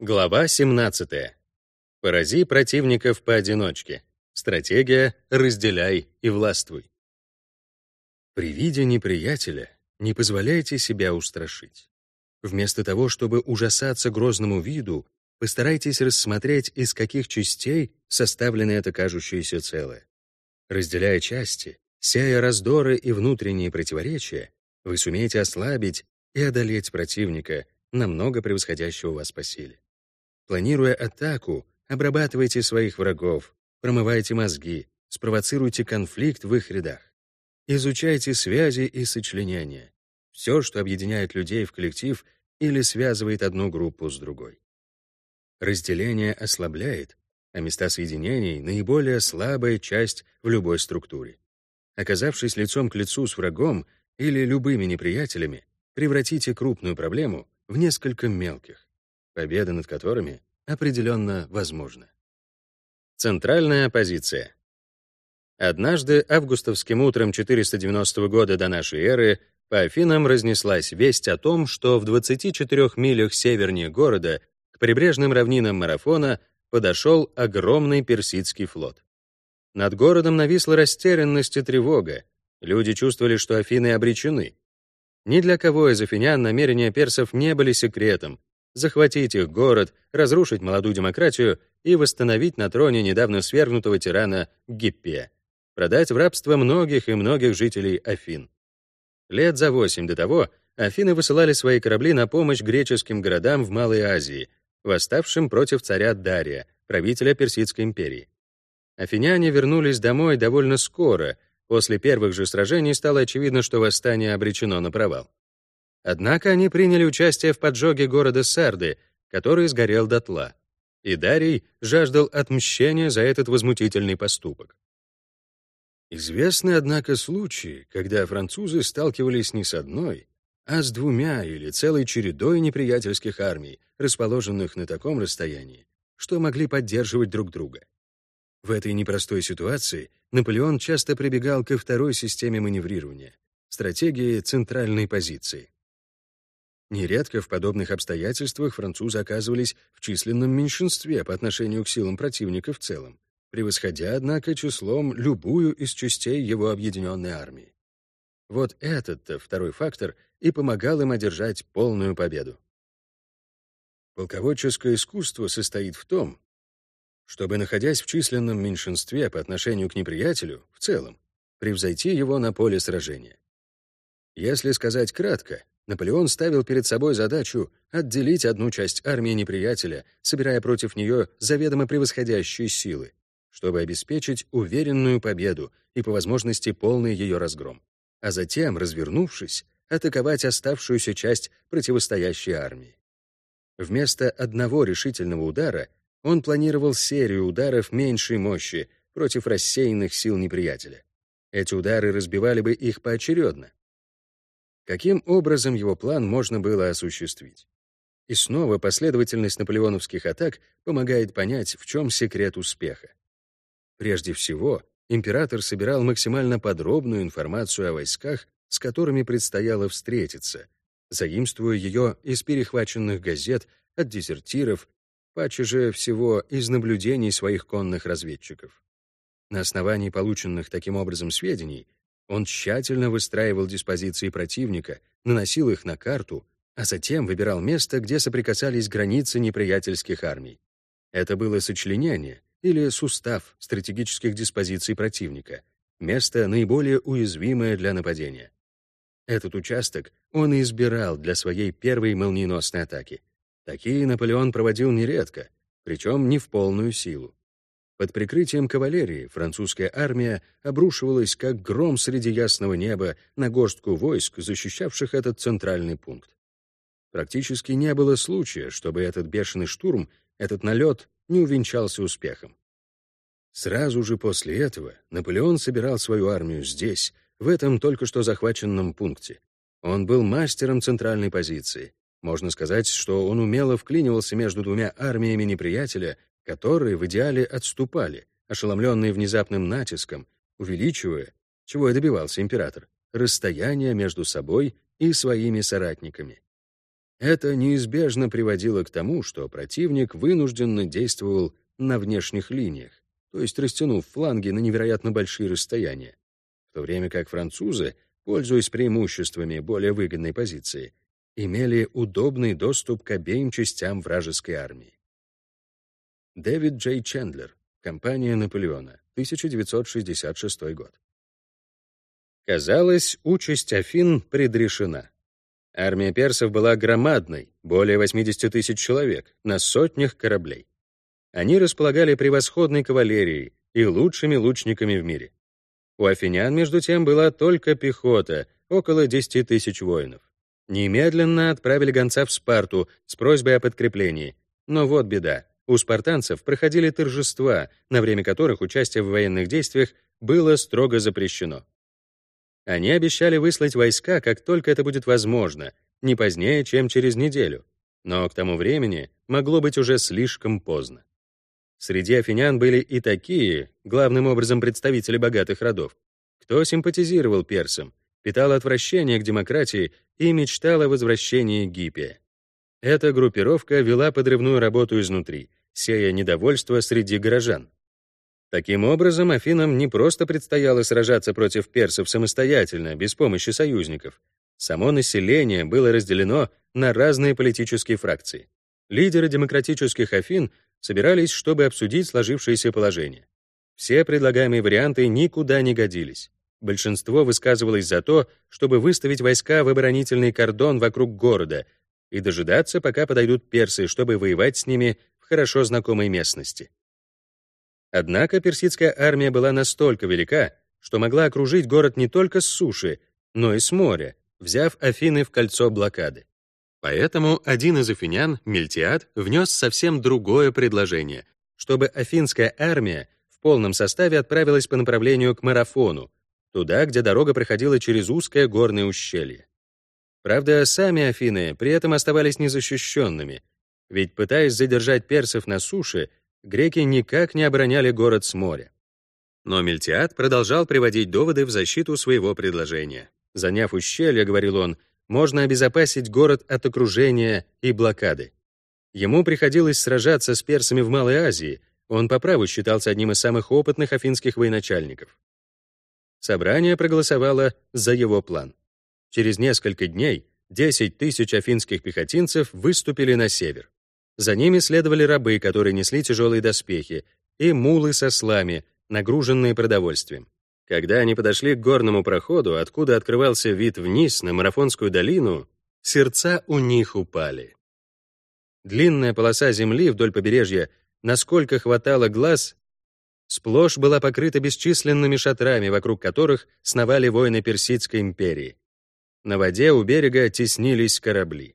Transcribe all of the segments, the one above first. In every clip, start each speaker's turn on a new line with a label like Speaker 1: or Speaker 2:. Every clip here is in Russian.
Speaker 1: Глава 17. Порази противников поодиночке. Стратегия «разделяй и властвуй». При виде неприятеля не позволяйте себя устрашить. Вместо того, чтобы ужасаться грозному виду, постарайтесь рассмотреть, из каких частей составлено это кажущееся целое. Разделяя части, сея раздоры и внутренние противоречия, вы сумеете ослабить и одолеть противника, намного превосходящего вас по силе. Планируя атаку, обрабатывайте своих врагов, промывайте мозги, спровоцируйте конфликт в их рядах. Изучайте связи и сочленения. Все, что объединяет людей в коллектив или связывает одну группу с другой. Разделение ослабляет, а места соединений — наиболее слабая часть в любой структуре. Оказавшись лицом к лицу с врагом или любыми неприятелями, превратите крупную проблему в несколько мелких победа над которыми определенно возможна. Центральная оппозиция. Однажды, августовским утром 490 года до нашей эры, по Афинам разнеслась весть о том, что в 24 милях севернее города, к прибрежным равнинам Марафона, подошел огромный персидский флот. Над городом нависла растерянность и тревога. Люди чувствовали, что Афины обречены. Ни для кого из афинян намерения персов не были секретом, захватить их город, разрушить молодую демократию и восстановить на троне недавно свергнутого тирана Гиппия, продать в рабство многих и многих жителей Афин. Лет за восемь до того Афины высылали свои корабли на помощь греческим городам в Малой Азии, восставшим против царя Дария, правителя Персидской империи. Афиняне вернулись домой довольно скоро, после первых же сражений стало очевидно, что восстание обречено на провал. Однако они приняли участие в поджоге города Сарды, который сгорел дотла. И Дарий жаждал отмщения за этот возмутительный поступок. Известны, однако, случаи, когда французы сталкивались не с одной, а с двумя или целой чередой неприятельских армий, расположенных на таком расстоянии, что могли поддерживать друг друга. В этой непростой ситуации Наполеон часто прибегал ко второй системе маневрирования — стратегии центральной позиции. Нередко в подобных обстоятельствах французы оказывались в численном меньшинстве по отношению к силам противника в целом, превосходя, однако, числом любую из частей его объединенной армии. Вот этот-то второй фактор и помогал им одержать полную победу. Полководческое искусство состоит в том, чтобы, находясь в численном меньшинстве по отношению к неприятелю в целом, превзойти его на поле сражения. Если сказать кратко, Наполеон ставил перед собой задачу отделить одну часть армии неприятеля, собирая против нее заведомо превосходящие силы, чтобы обеспечить уверенную победу и по возможности полный ее разгром, а затем, развернувшись, атаковать оставшуюся часть противостоящей армии. Вместо одного решительного удара он планировал серию ударов меньшей мощи против рассеянных сил неприятеля. Эти удары разбивали бы их поочередно, Каким образом его план можно было осуществить? И снова последовательность наполеоновских атак помогает понять, в чем секрет успеха. Прежде всего, император собирал максимально подробную информацию о войсках, с которыми предстояло встретиться, заимствуя ее из перехваченных газет, от дезертиров, паче же всего из наблюдений своих конных разведчиков. На основании полученных таким образом сведений он тщательно выстраивал диспозиции противника, наносил их на карту, а затем выбирал место, где соприкасались границы неприятельских армий. Это было сочленение или сустав стратегических диспозиций противника, место наиболее уязвимое для нападения. Этот участок он избирал для своей первой молниеносной атаки. Такие Наполеон проводил нередко, причем не в полную силу. Под прикрытием кавалерии французская армия обрушивалась как гром среди ясного неба на горстку войск, защищавших этот центральный пункт. Практически не было случая, чтобы этот бешеный штурм, этот налет не увенчался успехом. Сразу же после этого Наполеон собирал свою армию здесь, в этом только что захваченном пункте. Он был мастером центральной позиции. Можно сказать, что он умело вклинивался между двумя армиями неприятеля которые в идеале отступали, ошеломленные внезапным натиском, увеличивая, чего и добивался император, расстояние между собой и своими соратниками. Это неизбежно приводило к тому, что противник вынужденно действовал на внешних линиях, то есть растянув фланги на невероятно большие расстояния, в то время как французы, пользуясь преимуществами более выгодной позиции, имели удобный доступ к обеим частям вражеской армии. Дэвид Джей Чендлер, компания Наполеона, 1966 год. Казалось, участь Афин предрешена. Армия персов была громадной, более 80 тысяч человек, на сотнях кораблей. Они располагали превосходной кавалерией и лучшими лучниками в мире. У афинян, между тем, была только пехота, около 10 тысяч воинов. Немедленно отправили гонца в Спарту с просьбой о подкреплении. Но вот беда. У спартанцев проходили торжества, на время которых участие в военных действиях было строго запрещено. Они обещали выслать войска, как только это будет возможно, не позднее, чем через неделю. Но к тому времени могло быть уже слишком поздно. Среди афинян были и такие, главным образом представители богатых родов, кто симпатизировал персам, питал отвращение к демократии и мечтал о возвращении Гиппия. Эта группировка вела подрывную работу изнутри, сея недовольство среди горожан. Таким образом, Афинам не просто предстояло сражаться против персов самостоятельно, без помощи союзников. Само население было разделено на разные политические фракции. Лидеры демократических Афин собирались, чтобы обсудить сложившееся положение. Все предлагаемые варианты никуда не годились. Большинство высказывалось за то, чтобы выставить войска в оборонительный кордон вокруг города и дожидаться, пока подойдут персы, чтобы воевать с ними хорошо знакомой местности. Однако персидская армия была настолько велика, что могла окружить город не только с суши, но и с моря, взяв Афины в кольцо блокады. Поэтому один из афинян, Мельтиад, внес совсем другое предложение, чтобы афинская армия в полном составе отправилась по направлению к Марафону, туда, где дорога проходила через узкое горное ущелье. Правда, сами Афины при этом оставались незащищенными, ведь, пытаясь задержать персов на суше, греки никак не обороняли город с моря. Но Мельтиад продолжал приводить доводы в защиту своего предложения. Заняв ущелье, говорил он, можно обезопасить город от окружения и блокады. Ему приходилось сражаться с персами в Малой Азии, он по праву считался одним из самых опытных афинских военачальников. Собрание проголосовало за его план. Через несколько дней 10 тысяч афинских пехотинцев выступили на север. За ними следовали рабы, которые несли тяжелые доспехи, и мулы со слами, нагруженные продовольствием. Когда они подошли к горному проходу, откуда открывался вид вниз на Марафонскую долину, сердца у них упали. Длинная полоса земли вдоль побережья, насколько хватало глаз, сплошь была покрыта бесчисленными шатрами, вокруг которых сновали воины Персидской империи. На воде у берега теснились корабли.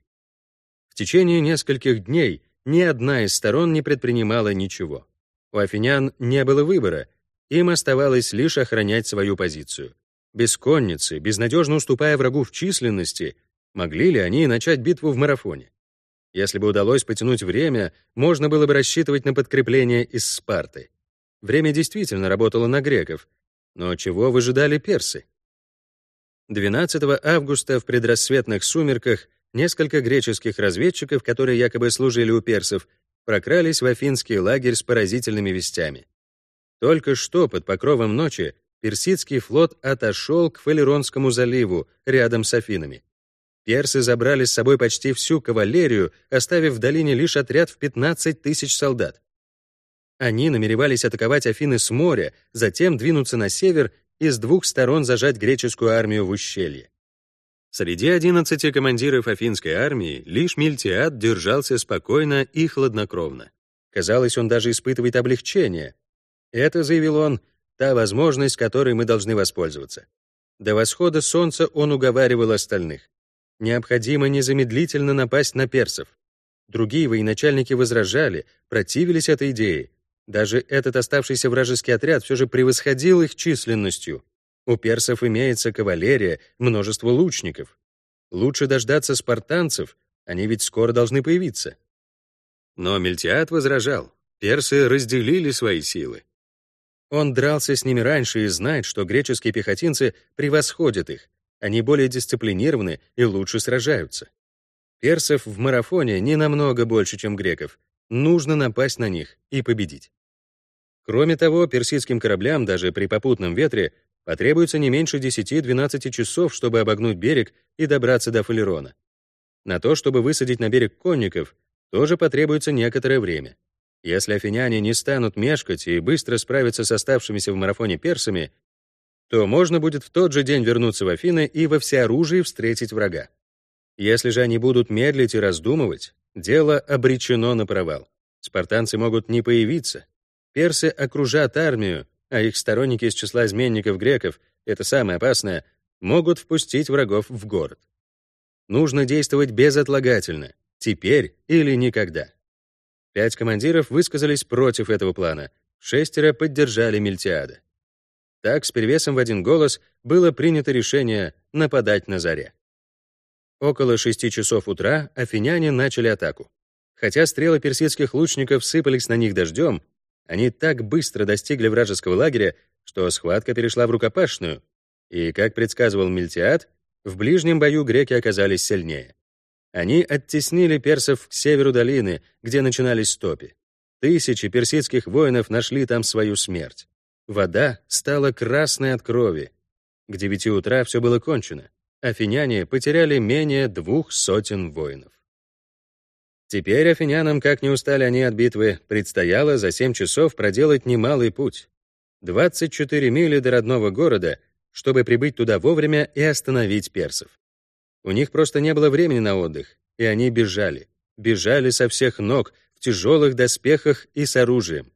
Speaker 1: В течение нескольких дней ни одна из сторон не предпринимала ничего. У афинян не было выбора, им оставалось лишь охранять свою позицию. Без конницы, безнадежно уступая врагу в численности, могли ли они начать битву в марафоне? Если бы удалось потянуть время, можно было бы рассчитывать на подкрепление из Спарты. Время действительно работало на греков, но чего выжидали персы? 12 августа в предрассветных сумерках Несколько греческих разведчиков, которые якобы служили у персов, прокрались в афинский лагерь с поразительными вестями. Только что под покровом ночи персидский флот отошел к Фалеронскому заливу рядом с Афинами. Персы забрали с собой почти всю кавалерию, оставив в долине лишь отряд в 15 тысяч солдат. Они намеревались атаковать Афины с моря, затем двинуться на север и с двух сторон зажать греческую армию в ущелье. Среди 11 командиров афинской армии лишь Мильтиад держался спокойно и хладнокровно. Казалось, он даже испытывает облегчение. Это, заявил он, та возможность, которой мы должны воспользоваться. До восхода солнца он уговаривал остальных. Необходимо незамедлительно напасть на персов. Другие военачальники возражали, противились этой идее. Даже этот оставшийся вражеский отряд все же превосходил их численностью. У персов имеется кавалерия, множество лучников. Лучше дождаться спартанцев, они ведь скоро должны появиться. Но Мельтиад возражал, персы разделили свои силы. Он дрался с ними раньше и знает, что греческие пехотинцы превосходят их, они более дисциплинированы и лучше сражаются. Персов в марафоне не намного больше, чем греков. Нужно напасть на них и победить. Кроме того, персидским кораблям даже при попутном ветре потребуется не меньше 10-12 часов, чтобы обогнуть берег и добраться до Фалерона. На то, чтобы высадить на берег конников, тоже потребуется некоторое время. Если афиняне не станут мешкать и быстро справиться с оставшимися в марафоне персами, то можно будет в тот же день вернуться в Афины и во всеоружии встретить врага. Если же они будут медлить и раздумывать, дело обречено на провал. Спартанцы могут не появиться. Персы окружат армию, а их сторонники из числа изменников греков, это самое опасное, могут впустить врагов в город. Нужно действовать безотлагательно, теперь или никогда. Пять командиров высказались против этого плана, шестеро поддержали Мильтиада. Так, с перевесом в один голос, было принято решение нападать на заре. Около шести часов утра афиняне начали атаку. Хотя стрелы персидских лучников сыпались на них дождем, они так быстро достигли вражеского лагеря, что схватка перешла в рукопашную, и, как предсказывал Мильтиад, в ближнем бою греки оказались сильнее. Они оттеснили персов к северу долины, где начинались топи. Тысячи персидских воинов нашли там свою смерть. Вода стала красной от крови. К девяти утра все было кончено. Афиняне потеряли менее двух сотен воинов. Теперь афинянам, как не устали они от битвы, предстояло за семь часов проделать немалый путь. 24 мили до родного города, чтобы прибыть туда вовремя и остановить персов. У них просто не было времени на отдых, и они бежали. Бежали со всех ног, в тяжелых доспехах и с оружием.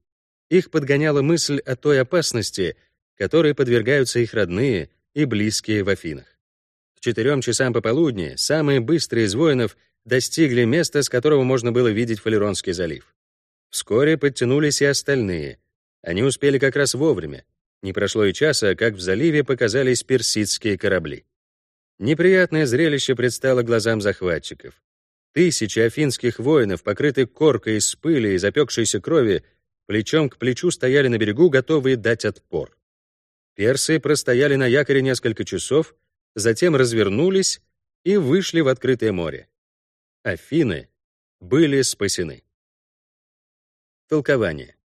Speaker 1: Их подгоняла мысль о той опасности, которой подвергаются их родные и близкие в Афинах. К четырем часам пополудни самые быстрые из воинов достигли места, с которого можно было видеть Фалеронский залив. Вскоре подтянулись и остальные. Они успели как раз вовремя. Не прошло и часа, как в заливе показались персидские корабли. Неприятное зрелище предстало глазам захватчиков. Тысячи афинских воинов, покрытые коркой из пыли и запекшейся крови, плечом к плечу стояли на берегу, готовые дать отпор. Персы простояли на якоре несколько часов, затем развернулись и вышли в открытое море. Афины были спасены. Толкование.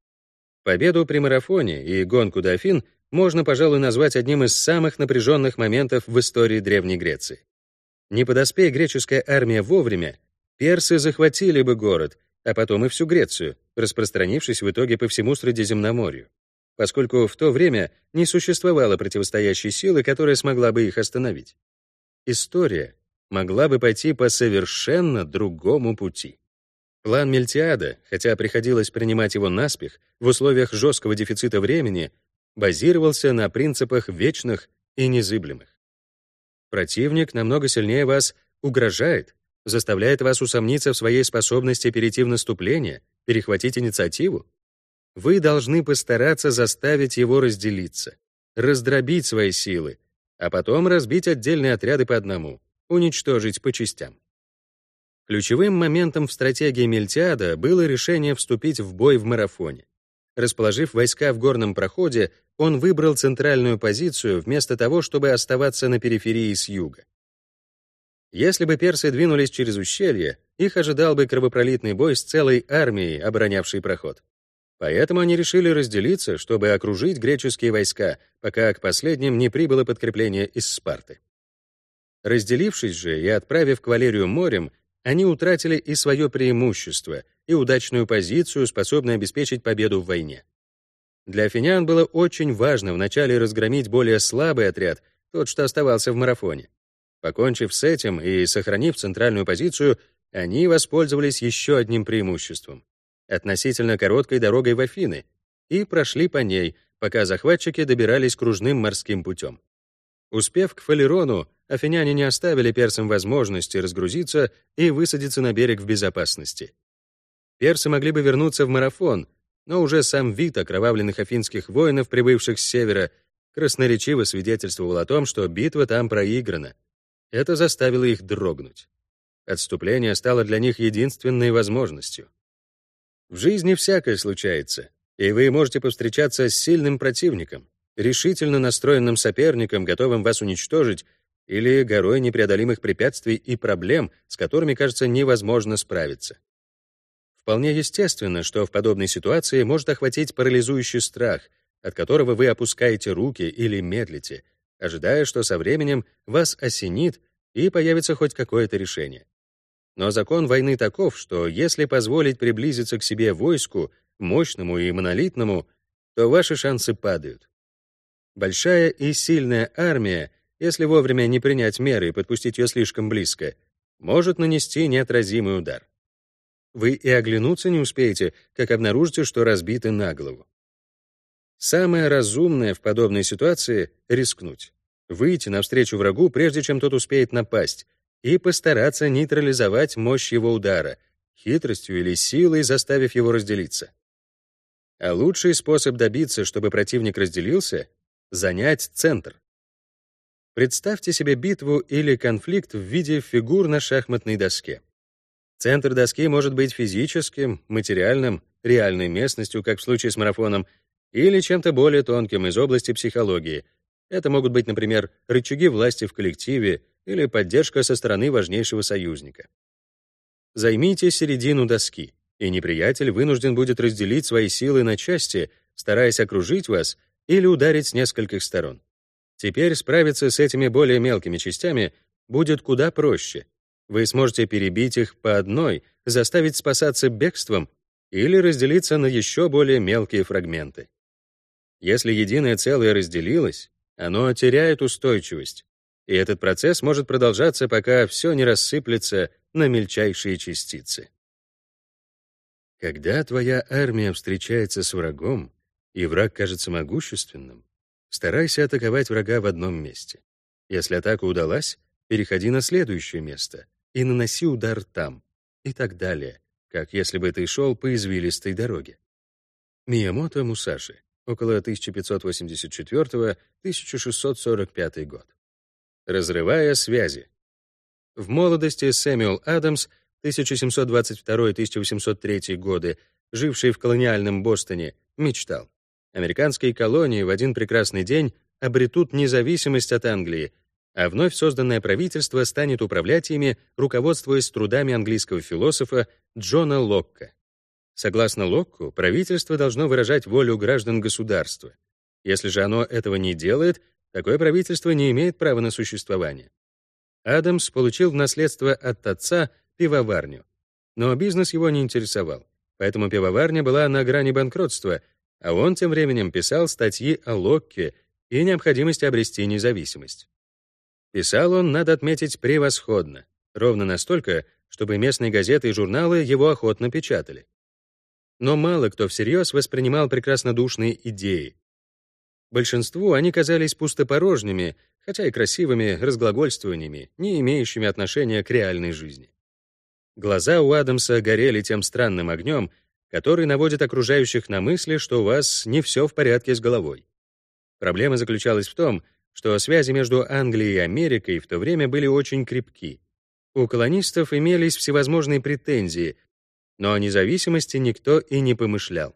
Speaker 1: Победу при марафоне и гонку до Афин можно, пожалуй, назвать одним из самых напряженных моментов в истории Древней Греции. Не подоспея греческая армия вовремя, персы захватили бы город, а потом и всю Грецию, распространившись в итоге по всему Средиземноморью, поскольку в то время не существовало противостоящей силы, которая смогла бы их остановить. История могла бы пойти по совершенно другому пути. План Мельтиада, хотя приходилось принимать его наспех, в условиях жесткого дефицита времени, базировался на принципах вечных и незыблемых. Противник намного сильнее вас угрожает, заставляет вас усомниться в своей способности перейти в наступление, перехватить инициативу? Вы должны постараться заставить его разделиться, раздробить свои силы, а потом разбить отдельные отряды по одному, уничтожить по частям. Ключевым моментом в стратегии Мельтиада было решение вступить в бой в марафоне. Расположив войска в горном проходе, он выбрал центральную позицию вместо того, чтобы оставаться на периферии с юга. Если бы персы двинулись через ущелье, их ожидал бы кровопролитный бой с целой армией, оборонявшей проход. Поэтому они решили разделиться, чтобы окружить греческие войска, пока к последним не прибыло подкрепление из Спарты. Разделившись же и отправив кавалерию морем, они утратили и свое преимущество, и удачную позицию, способную обеспечить победу в войне. Для афинян было очень важно вначале разгромить более слабый отряд, тот, что оставался в марафоне. Покончив с этим и сохранив центральную позицию, они воспользовались еще одним преимуществом — относительно короткой дорогой в Афины, и прошли по ней, пока захватчики добирались кружным морским путем. Успев к Фалерону, афиняне не оставили персам возможности разгрузиться и высадиться на берег в безопасности. Персы могли бы вернуться в марафон, но уже сам вид окровавленных афинских воинов, прибывших с севера, красноречиво свидетельствовал о том, что битва там проиграна, это заставило их дрогнуть. Отступление стало для них единственной возможностью. В жизни всякое случается, и вы можете повстречаться с сильным противником, решительно настроенным соперником, готовым вас уничтожить, или горой непреодолимых препятствий и проблем, с которыми, кажется, невозможно справиться. Вполне естественно, что в подобной ситуации может охватить парализующий страх, от которого вы опускаете руки или медлите, ожидая, что со временем вас осенит и появится хоть какое-то решение. Но закон войны таков, что если позволить приблизиться к себе войску, мощному и монолитному, то ваши шансы падают. Большая и сильная армия, если вовремя не принять меры и подпустить ее слишком близко, может нанести неотразимый удар. Вы и оглянуться не успеете, как обнаружите, что разбиты на голову. Самое разумное в подобной ситуации — рискнуть. Выйти навстречу врагу, прежде чем тот успеет напасть, и постараться нейтрализовать мощь его удара, хитростью или силой заставив его разделиться. А лучший способ добиться, чтобы противник разделился — занять центр. Представьте себе битву или конфликт в виде фигур на шахматной доске. Центр доски может быть физическим, материальным, реальной местностью, как в случае с марафоном, или чем-то более тонким из области психологии. Это могут быть, например, рычаги власти в коллективе или поддержка со стороны важнейшего союзника. Займите середину доски и неприятель вынужден будет разделить свои силы на части, стараясь окружить вас или ударить с нескольких сторон. Теперь справиться с этими более мелкими частями будет куда проще. Вы сможете перебить их по одной, заставить спасаться бегством или разделиться на еще более мелкие фрагменты. Если единое целое разделилось, оно теряет устойчивость, и этот процесс может продолжаться, пока все не рассыплется на мельчайшие частицы. Когда твоя армия встречается с врагом, и враг кажется могущественным, старайся атаковать врага в одном месте. Если атака удалась, переходи на следующее место и наноси удар там, и так далее, как если бы ты шел по извилистой дороге. Миямото Мусаши, около 1584-1645 год. Разрывая связи. В молодости Сэмюэл Адамс 1722-1803 годы, живший в колониальном Бостоне, мечтал. Американские колонии в один прекрасный день обретут независимость от Англии, а вновь созданное правительство станет управлять ими, руководствуясь трудами английского философа Джона Локка. Согласно Локку, правительство должно выражать волю граждан государства. Если же оно этого не делает, такое правительство не имеет права на существование. Адамс получил в наследство от отца пивоварню. Но бизнес его не интересовал, поэтому пивоварня была на грани банкротства, а он тем временем писал статьи о Локке и необходимости обрести независимость. Писал он, надо отметить, превосходно, ровно настолько, чтобы местные газеты и журналы его охотно печатали. Но мало кто всерьез воспринимал прекраснодушные идеи. Большинству они казались пустопорожними, хотя и красивыми разглагольствованиями, не имеющими отношения к реальной жизни. Глаза у Адамса горели тем странным огнем, который наводит окружающих на мысли, что у вас не все в порядке с головой. Проблема заключалась в том, что связи между Англией и Америкой в то время были очень крепки. У колонистов имелись всевозможные претензии, но о независимости никто и не помышлял.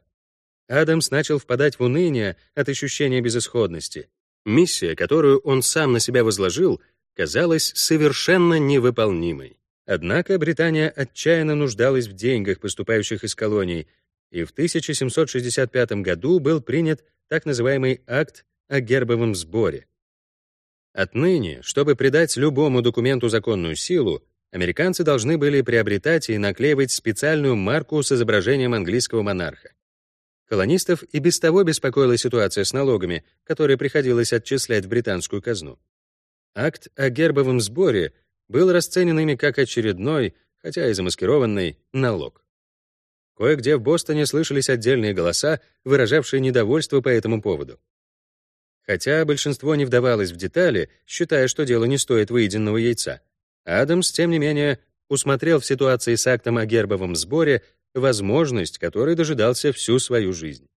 Speaker 1: Адамс начал впадать в уныние от ощущения безысходности. Миссия, которую он сам на себя возложил, казалась совершенно невыполнимой. Однако Британия отчаянно нуждалась в деньгах, поступающих из колоний, и в 1765 году был принят так называемый акт о гербовом сборе. Отныне, чтобы придать любому документу законную силу, американцы должны были приобретать и наклеивать специальную марку с изображением английского монарха. Колонистов и без того беспокоила ситуация с налогами, которые приходилось отчислять в британскую казну. Акт о гербовом сборе — был расценен ими как очередной, хотя и замаскированный, налог. Кое-где в Бостоне слышались отдельные голоса, выражавшие недовольство по этому поводу. Хотя большинство не вдавалось в детали, считая, что дело не стоит выеденного яйца, Адамс, тем не менее, усмотрел в ситуации с актом о гербовом сборе возможность, которой дожидался всю свою жизнь.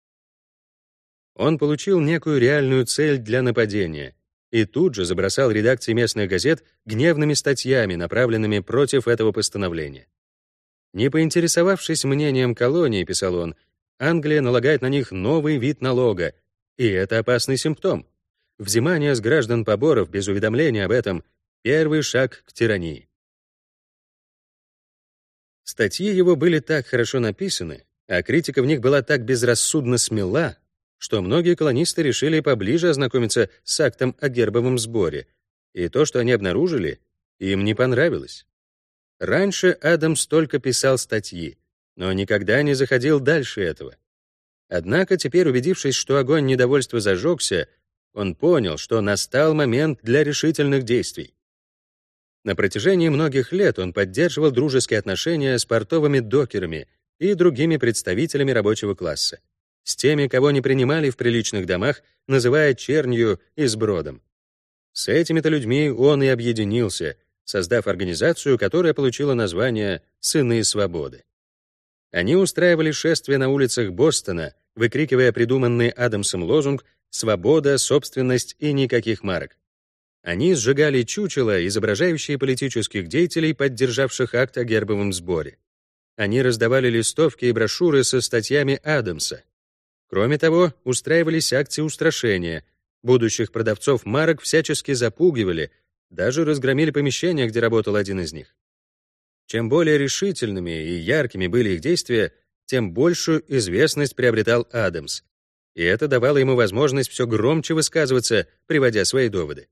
Speaker 1: Он получил некую реальную цель для нападения и тут же забросал редакции местных газет гневными статьями, направленными против этого постановления. Не поинтересовавшись мнением колонии, писал он, Англия налагает на них новый вид налога, и это опасный симптом. Взимание с граждан поборов без уведомления об этом Первый шаг к тирании. Статьи его были так хорошо написаны, а критика в них была так безрассудно смела, что многие колонисты решили поближе ознакомиться с актом о гербовом сборе, и то, что они обнаружили, им не понравилось. Раньше Адамс только писал статьи, но никогда не заходил дальше этого. Однако теперь, убедившись, что огонь недовольства зажегся, он понял, что настал момент для решительных действий. На протяжении многих лет он поддерживал дружеские отношения с портовыми докерами и другими представителями рабочего класса, с теми, кого не принимали в приличных домах, называя чернью и сбродом. С этими-то людьми он и объединился, создав организацию, которая получила название «Сыны свободы». Они устраивали шествия на улицах Бостона, выкрикивая придуманный Адамсом лозунг «Свобода, собственность и никаких марок». Они сжигали чучела, изображающие политических деятелей, поддержавших акт о гербовом сборе. Они раздавали листовки и брошюры со статьями Адамса. Кроме того, устраивались акции устрашения. Будущих продавцов марок всячески запугивали, даже разгромили помещение, где работал один из них. Чем более решительными и яркими были их действия, тем большую известность приобретал Адамс. И это давало ему возможность все громче высказываться, приводя свои доводы.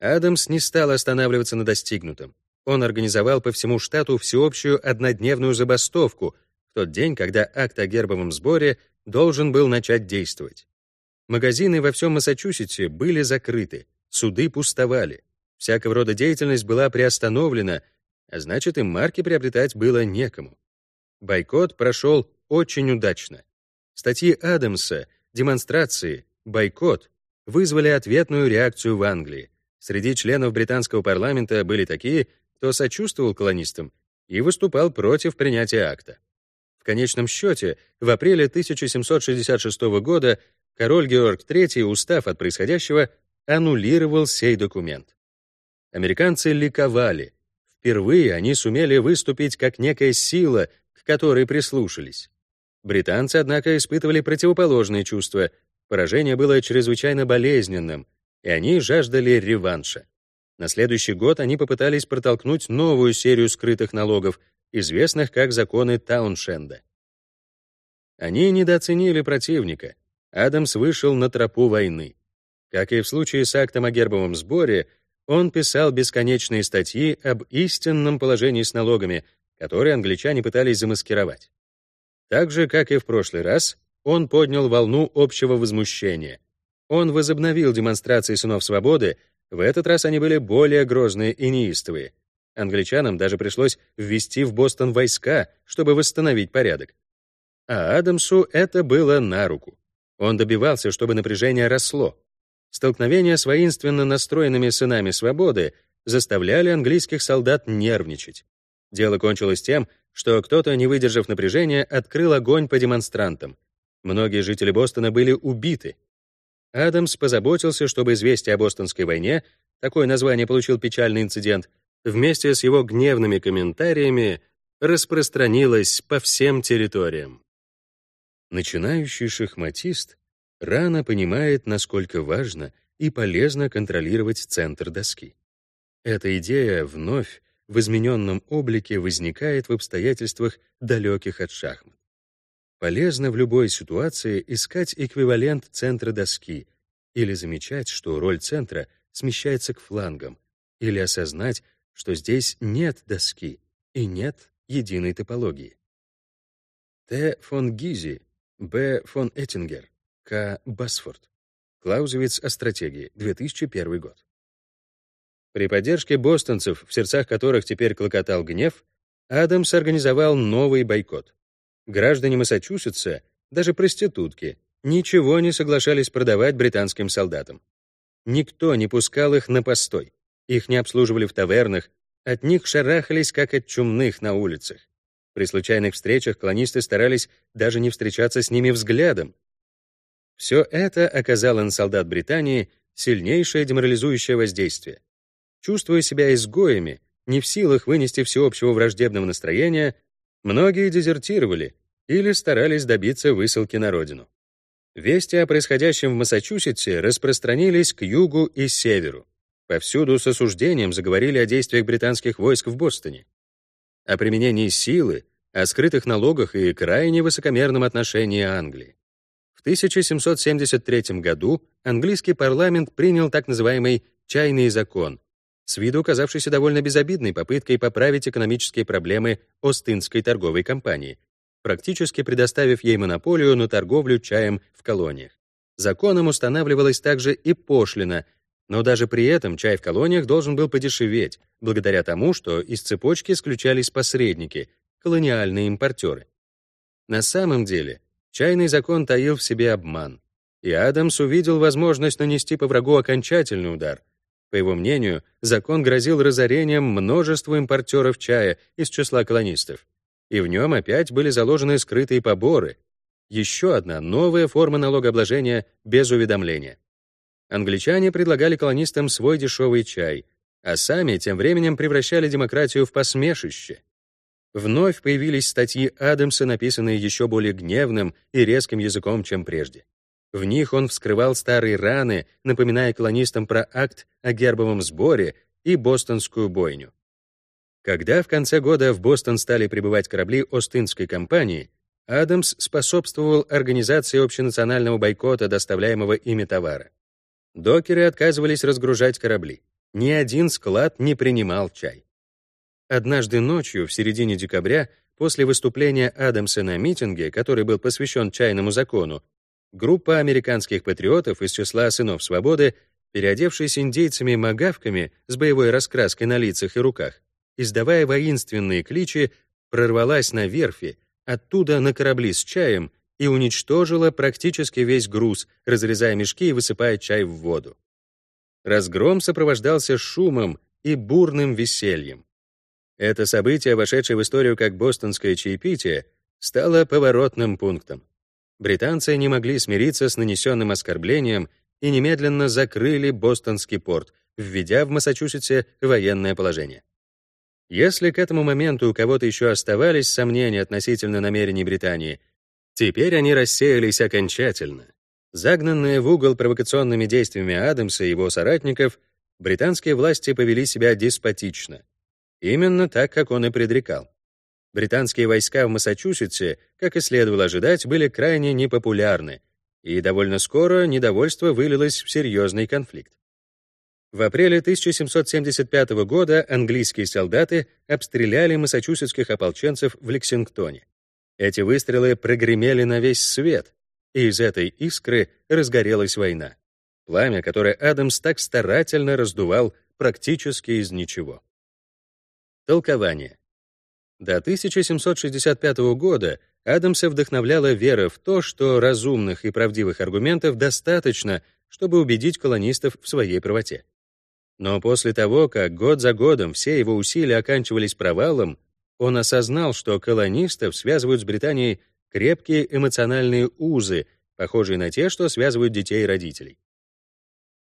Speaker 1: Адамс не стал останавливаться на достигнутом. Он организовал по всему штату всеобщую однодневную забастовку в тот день, когда акт о гербовом сборе должен был начать действовать. Магазины во всем Массачусетсе были закрыты, суды пустовали, всякого рода деятельность была приостановлена, а значит, и марки приобретать было некому. Бойкот прошел очень удачно. Статьи Адамса, демонстрации, бойкот вызвали ответную реакцию в Англии. Среди членов британского парламента были такие, кто сочувствовал колонистам и выступал против принятия акта. В конечном счете, в апреле 1766 года король Георг III, устав от происходящего, аннулировал сей документ. Американцы ликовали. Впервые они сумели выступить как некая сила, к которой прислушались. Британцы, однако, испытывали противоположные чувства. Поражение было чрезвычайно болезненным, и они жаждали реванша. На следующий год они попытались протолкнуть новую серию скрытых налогов, известных как законы Тауншенда. Они недооценили противника. Адамс вышел на тропу войны. Как и в случае с актом о гербовом сборе, он писал бесконечные статьи об истинном положении с налогами, которые англичане пытались замаскировать. Так же, как и в прошлый раз, он поднял волну общего возмущения. Он возобновил демонстрации сынов свободы, в этот раз они были более грозные и неистовые. Англичанам даже пришлось ввести в Бостон войска, чтобы восстановить порядок. А Адамсу это было на руку. Он добивался, чтобы напряжение росло. Столкновения с воинственно настроенными сынами свободы заставляли английских солдат нервничать. Дело кончилось тем, что кто-то, не выдержав напряжения, открыл огонь по демонстрантам. Многие жители Бостона были убиты. Адамс позаботился, чтобы известие о Бостонской войне, такое название получил печальный инцидент, вместе с его гневными комментариями распространилось по всем территориям. Начинающий шахматист рано понимает, насколько важно и полезно контролировать центр доски. Эта идея вновь в измененном облике возникает в обстоятельствах, далеких от шахмат. Полезно в любой ситуации искать эквивалент центра доски или замечать, что роль центра смещается к флангам, или осознать, что здесь нет доски и нет единой топологии. Т. фон Гизи, Б. фон Эттингер, К. Басфорд. Клаузевиц о стратегии, 2001 год. При поддержке бостонцев, в сердцах которых теперь клокотал гнев, Адамс организовал новый бойкот. Граждане Массачусетса, даже проститутки, ничего не соглашались продавать британским солдатам. Никто не пускал их на постой. Их не обслуживали в тавернах, от них шарахались, как от чумных на улицах. При случайных встречах колонисты старались даже не встречаться с ними взглядом. Все это оказало на солдат Британии сильнейшее деморализующее воздействие. Чувствуя себя изгоями, не в силах вынести всеобщего враждебного настроения, многие дезертировали или старались добиться высылки на родину. Вести о происходящем в Массачусетсе распространились к югу и северу. Повсюду с осуждением заговорили о действиях британских войск в Бостоне, о применении силы, о скрытых налогах и крайне высокомерном отношении Англии. В 1773 году английский парламент принял так называемый «чайный закон», с виду казавшийся довольно безобидной попыткой поправить экономические проблемы Остинской торговой компании, практически предоставив ей монополию на торговлю чаем в колониях. Законом устанавливалась также и пошлина, но даже при этом чай в колониях должен был подешеветь, благодаря тому, что из цепочки исключались посредники, колониальные импортеры. На самом деле, чайный закон таил в себе обман, и Адамс увидел возможность нанести по врагу окончательный удар — по его мнению, закон грозил разорением множеству импортеров чая из числа колонистов. И в нем опять были заложены скрытые поборы. Еще одна новая форма налогообложения без уведомления. Англичане предлагали колонистам свой дешевый чай, а сами тем временем превращали демократию в посмешище. Вновь появились статьи Адамса, написанные еще более гневным и резким языком, чем прежде. В них он вскрывал старые раны, напоминая колонистам про акт о гербовом сборе и бостонскую бойню. Когда в конце года в Бостон стали прибывать корабли Остинской компании, Адамс способствовал организации общенационального бойкота доставляемого ими товара. Докеры отказывались разгружать корабли. Ни один склад не принимал чай. Однажды ночью, в середине декабря, после выступления Адамса на митинге, который был посвящен чайному закону, Группа американских патриотов из числа сынов свободы, переодевшись индейцами-магавками с боевой раскраской на лицах и руках, издавая воинственные кличи, прорвалась на верфи, оттуда на корабли с чаем и уничтожила практически весь груз, разрезая мешки и высыпая чай в воду. Разгром сопровождался шумом и бурным весельем. Это событие, вошедшее в историю как бостонское чаепитие, стало поворотным пунктом британцы не могли смириться с нанесенным оскорблением и немедленно закрыли Бостонский порт, введя в Массачусетсе военное положение. Если к этому моменту у кого-то еще оставались сомнения относительно намерений Британии, теперь они рассеялись окончательно. Загнанные в угол провокационными действиями Адамса и его соратников, британские власти повели себя деспотично. Именно так, как он и предрекал. Британские войска в Массачусетсе, как и следовало ожидать, были крайне непопулярны, и довольно скоро недовольство вылилось в серьезный конфликт. В апреле 1775 года английские солдаты обстреляли массачусетских ополченцев в Лексингтоне. Эти выстрелы прогремели на весь свет, и из этой искры разгорелась война. Пламя, которое Адамс так старательно раздувал практически из ничего. Толкование. До 1765 года Адамса вдохновляла вера в то, что разумных и правдивых аргументов достаточно, чтобы убедить колонистов в своей правоте. Но после того, как год за годом все его усилия оканчивались провалом, он осознал, что колонистов связывают с Британией крепкие эмоциональные узы, похожие на те, что связывают детей и родителей.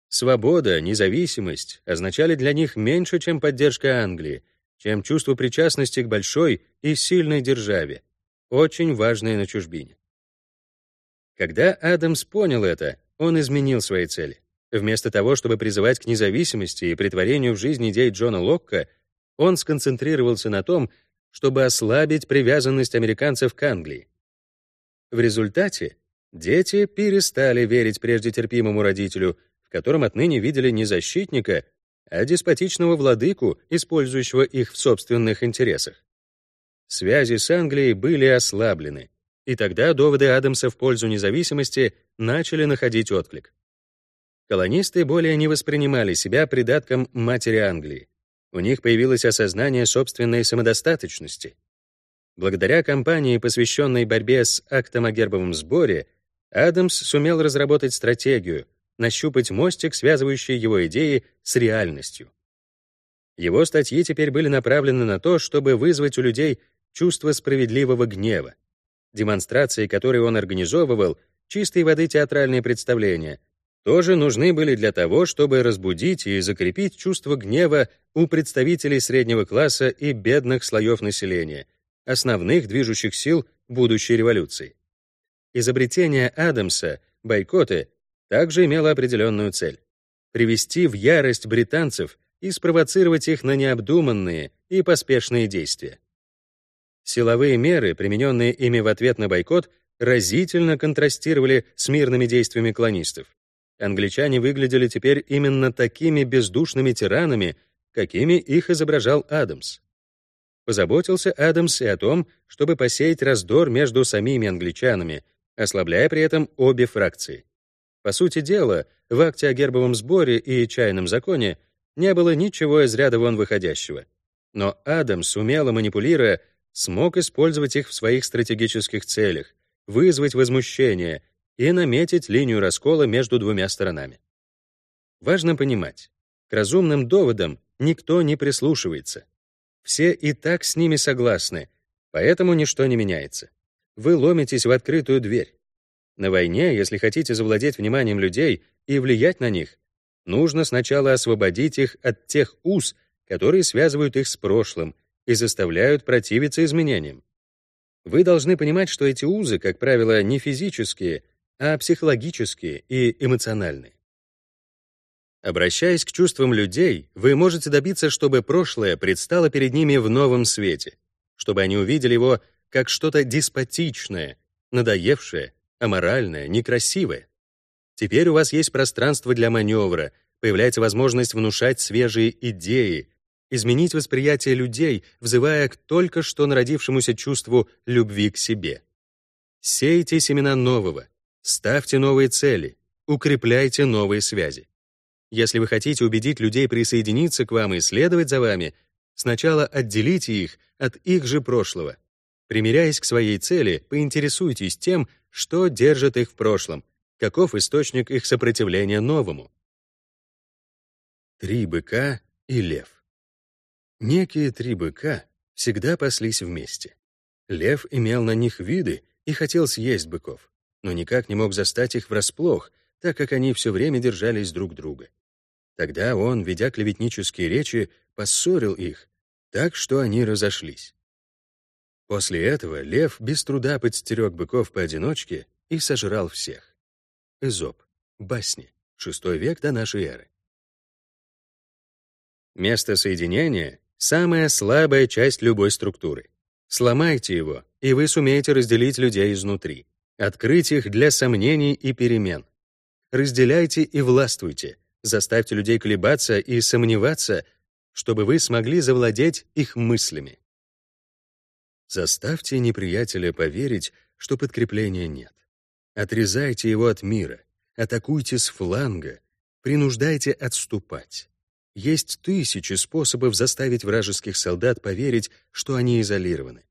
Speaker 1: Свобода, независимость означали для них меньше, чем поддержка Англии — чем чувство причастности к большой и сильной державе, очень важной на чужбине. Когда Адамс понял это, он изменил свои цели. Вместо того, чтобы призывать к независимости и притворению в жизнь идей Джона Локка, он сконцентрировался на том, чтобы ослабить привязанность американцев к Англии. В результате дети перестали верить прежде терпимому родителю, в котором отныне видели не защитника, а деспотичного владыку, использующего их в собственных интересах. Связи с Англией были ослаблены, и тогда доводы Адамса в пользу независимости начали находить отклик. Колонисты более не воспринимали себя придатком матери Англии. У них появилось осознание собственной самодостаточности. Благодаря кампании, посвященной борьбе с актом о гербовом сборе, Адамс сумел разработать стратегию, нащупать мостик, связывающий его идеи с реальностью. Его статьи теперь были направлены на то, чтобы вызвать у людей чувство справедливого гнева. Демонстрации, которые он организовывал, чистой воды театральные представления, тоже нужны были для того, чтобы разбудить и закрепить чувство гнева у представителей среднего класса и бедных слоев населения, основных движущих сил будущей революции. Изобретение Адамса, бойкоты, также имела определенную цель. привести в ярость британцев и спровоцировать их на необдуманные и поспешные действия. Силовые меры, примененные ими в ответ на бойкот, разительно контрастировали с мирными действиями колонистов. Англичане выглядели теперь именно такими бездушными тиранами, какими их изображал Адамс. Позаботился Адамс и о том, чтобы посеять раздор между самими англичанами, ослабляя при этом обе фракции. По сути дела, в акте о гербовом сборе и чайном законе не было ничего из ряда вон выходящего. Но Адамс, умело манипулируя, смог использовать их в своих стратегических целях, вызвать возмущение и наметить линию раскола между двумя сторонами. Важно понимать, к разумным доводам никто не прислушивается. Все и так с ними согласны, поэтому ничто не меняется. Вы ломитесь в открытую дверь. На войне, если хотите завладеть вниманием людей и влиять на них, нужно сначала освободить их от тех уз, которые связывают их с прошлым и заставляют противиться изменениям. Вы должны понимать, что эти узы, как правило, не физические, а психологические и эмоциональные. Обращаясь к чувствам людей, вы можете добиться, чтобы прошлое предстало перед ними в новом свете, чтобы они увидели его как что-то деспотичное, надоевшее, аморальное, некрасивое. Теперь у вас есть пространство для маневра, появляется возможность внушать свежие идеи, изменить восприятие людей, взывая к только что народившемуся чувству любви к себе. Сейте семена нового, ставьте новые цели, укрепляйте новые связи. Если вы хотите убедить людей присоединиться к вам и следовать за вами, сначала отделите их от их же прошлого. Примиряясь к своей цели, поинтересуйтесь тем, что держит их в прошлом, каков источник их сопротивления новому. Три быка и лев. Некие три быка всегда паслись вместе. Лев имел на них виды и хотел съесть быков, но никак не мог застать их врасплох, так как они все время держались друг друга. Тогда он, ведя клеветнические речи, поссорил их, так что они разошлись. После этого лев без труда подстерег быков поодиночке и сожрал всех. Эзоп. Басни. Шестой век до нашей эры. Место соединения — самая слабая часть любой структуры. Сломайте его, и вы сумеете разделить людей изнутри, открыть их для сомнений и перемен. Разделяйте и властвуйте, Заставьте людей колебаться и сомневаться, чтобы вы смогли завладеть их мыслями. Заставьте неприятеля поверить, что подкрепления нет. Отрезайте его от мира, атакуйте с фланга, принуждайте отступать. Есть тысячи способов заставить вражеских солдат поверить, что они изолированы.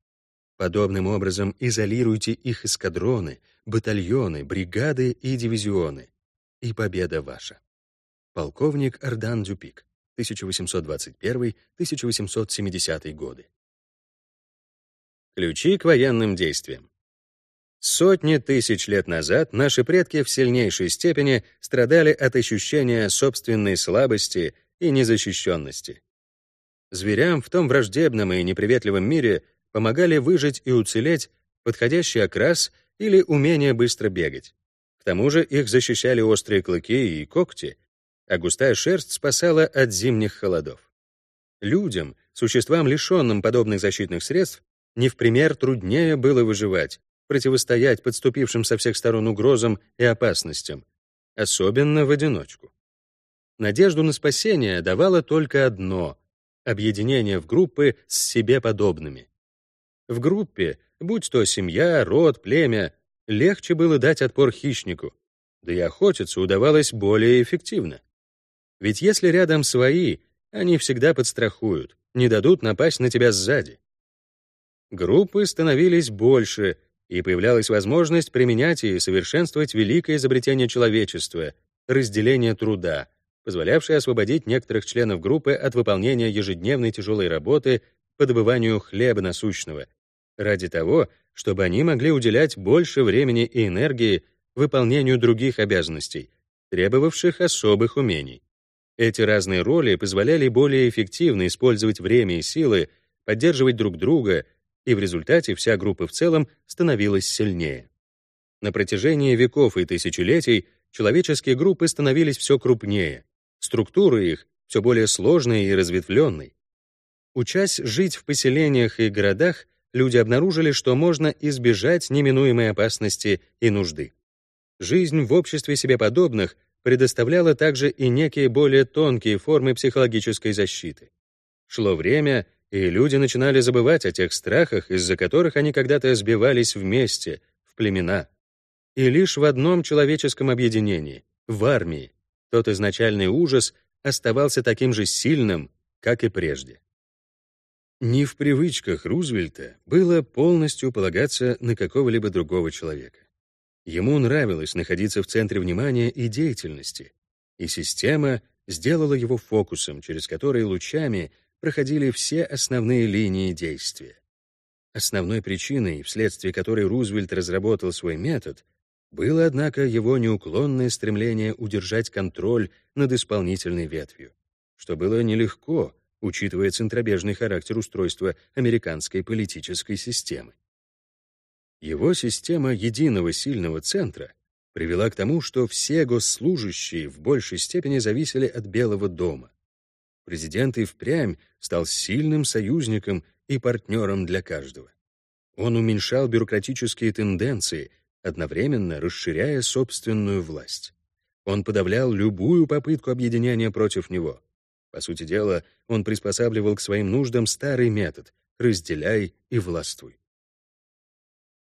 Speaker 1: Подобным образом изолируйте их эскадроны, батальоны, бригады и дивизионы, и победа ваша. Полковник Ардан Дюпик, 1821-1870 годы. Ключи к военным действиям. Сотни тысяч лет назад наши предки в сильнейшей степени страдали от ощущения собственной слабости и незащищенности. Зверям в том враждебном и неприветливом мире помогали выжить и уцелеть подходящий окрас или умение быстро бегать. К тому же их защищали острые клыки и когти, а густая шерсть спасала от зимних холодов. Людям, существам, лишенным подобных защитных средств, не в пример труднее было выживать, противостоять подступившим со всех сторон угрозам и опасностям, особенно в одиночку. Надежду на спасение давало только одно — объединение в группы с себе подобными. В группе, будь то семья, род, племя, легче было дать отпор хищнику, да и охотиться удавалось более эффективно. Ведь если рядом свои, они всегда подстрахуют, не дадут напасть на тебя сзади. Группы становились больше, и появлялась возможность применять и совершенствовать великое изобретение человечества — разделение труда, позволявшее освободить некоторых членов группы от выполнения ежедневной тяжелой работы по добыванию хлеба насущного, ради того, чтобы они могли уделять больше времени и энергии выполнению других обязанностей, требовавших особых умений. Эти разные роли позволяли более эффективно использовать время и силы, поддерживать друг друга, и в результате вся группа в целом становилась сильнее. На протяжении веков и тысячелетий человеческие группы становились все крупнее. структура их все более сложной и разветвленной. Учась жить в поселениях и городах, люди обнаружили, что можно избежать неминуемой опасности и нужды. Жизнь в обществе себе подобных предоставляла также и некие более тонкие формы психологической защиты. Шло время, и люди начинали забывать о тех страхах, из-за которых они когда-то сбивались вместе, в племена. И лишь в одном человеческом объединении, в армии, тот изначальный ужас оставался таким же сильным, как и прежде. Не в привычках Рузвельта было полностью полагаться на какого-либо другого человека. Ему нравилось находиться в центре внимания и деятельности, и система сделала его фокусом, через который лучами проходили все основные линии действия. Основной причиной, вследствие которой Рузвельт разработал свой метод, было, однако, его неуклонное стремление удержать контроль над исполнительной ветвью, что было нелегко, учитывая центробежный характер устройства американской политической системы. Его система единого сильного центра привела к тому, что все госслужащие в большей степени зависели от Белого дома. Президент и впрямь стал сильным союзником и партнером для каждого. Он уменьшал бюрократические тенденции, одновременно расширяя собственную власть. Он подавлял любую попытку объединения против него. По сути дела, он приспосабливал к своим нуждам старый метод «разделяй и властвуй».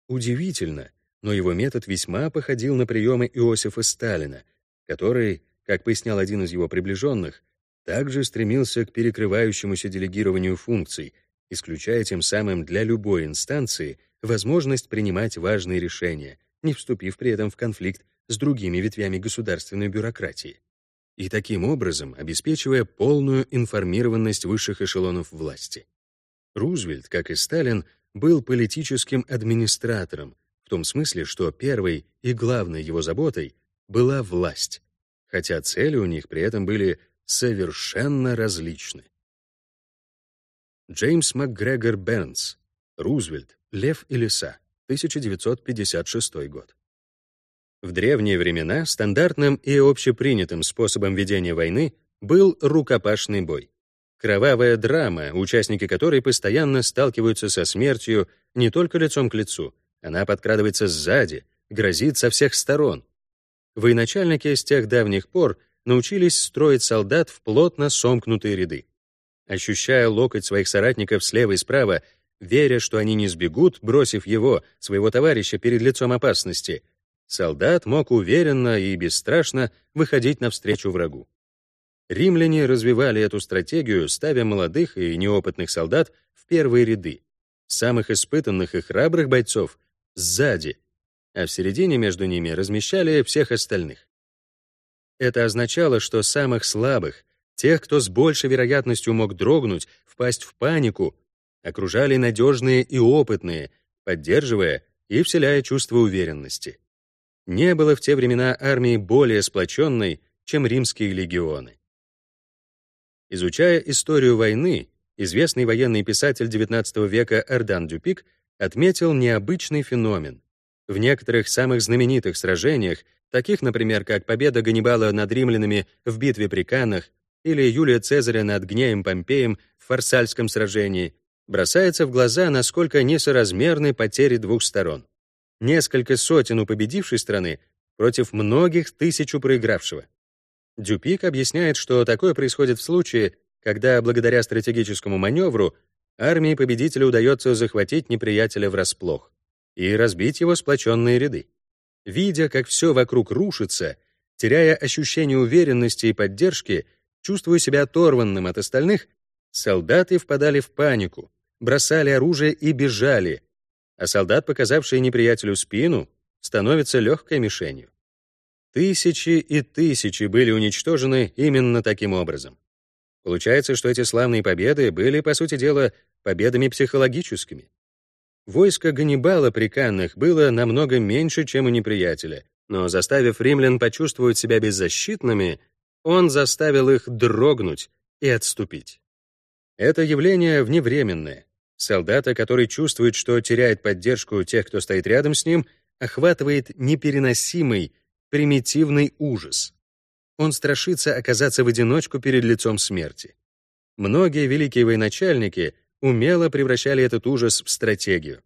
Speaker 1: Удивительно, но его метод весьма походил на приемы Иосифа Сталина, который, как пояснял один из его приближенных, также стремился к перекрывающемуся делегированию функций, исключая тем самым для любой инстанции возможность принимать важные решения, не вступив при этом в конфликт с другими ветвями государственной бюрократии, и таким образом обеспечивая полную информированность высших эшелонов власти. Рузвельт, как и Сталин, был политическим администратором, в том смысле, что первой и главной его заботой была власть, хотя цели у них при этом были совершенно различны. Джеймс МакГрегор Бернс, Рузвельт, Лев и леса, 1956 год. В древние времена стандартным и общепринятым способом ведения войны был рукопашный бой. Кровавая драма, участники которой постоянно сталкиваются со смертью не только лицом к лицу, она подкрадывается сзади, грозит со всех сторон. Военачальники с тех давних пор научились строить солдат в плотно сомкнутые ряды. Ощущая локоть своих соратников слева и справа, веря, что они не сбегут, бросив его, своего товарища, перед лицом опасности, солдат мог уверенно и бесстрашно выходить навстречу врагу. Римляне развивали эту стратегию, ставя молодых и неопытных солдат в первые ряды, самых испытанных и храбрых бойцов — сзади, а в середине между ними размещали всех остальных. Это означало, что самых слабых, тех, кто с большей вероятностью мог дрогнуть, впасть в панику, окружали надежные и опытные, поддерживая и вселяя чувство уверенности. Не было в те времена армии более сплоченной, чем римские легионы. Изучая историю войны, известный военный писатель XIX века Эрдан Дюпик отметил необычный феномен. В некоторых самых знаменитых сражениях, таких, например, как победа Ганнибала над римлянами в битве при Каннах или Юлия Цезаря над Гнеем Помпеем в Фарсальском сражении, бросается в глаза, насколько несоразмерны потери двух сторон. Несколько сотен у победившей страны против многих тысяч у проигравшего. Дюпик объясняет, что такое происходит в случае, когда благодаря стратегическому маневру армии победителя удается захватить неприятеля врасплох и разбить его сплоченные ряды. Видя, как все вокруг рушится, теряя ощущение уверенности и поддержки, чувствуя себя оторванным от остальных, солдаты впадали в панику, бросали оружие и бежали, а солдат, показавший неприятелю спину, становится легкой мишенью. Тысячи и тысячи были уничтожены именно таким образом. Получается, что эти славные победы были, по сути дела, победами психологическими. Войско Ганнибала при Каннах было намного меньше, чем у неприятеля, но заставив римлян почувствовать себя беззащитными, он заставил их дрогнуть и отступить. Это явление вневременное. Солдата, который чувствует, что теряет поддержку тех, кто стоит рядом с ним, охватывает непереносимый, примитивный ужас. Он страшится оказаться в одиночку перед лицом смерти. Многие великие военачальники умело превращали этот ужас в стратегию.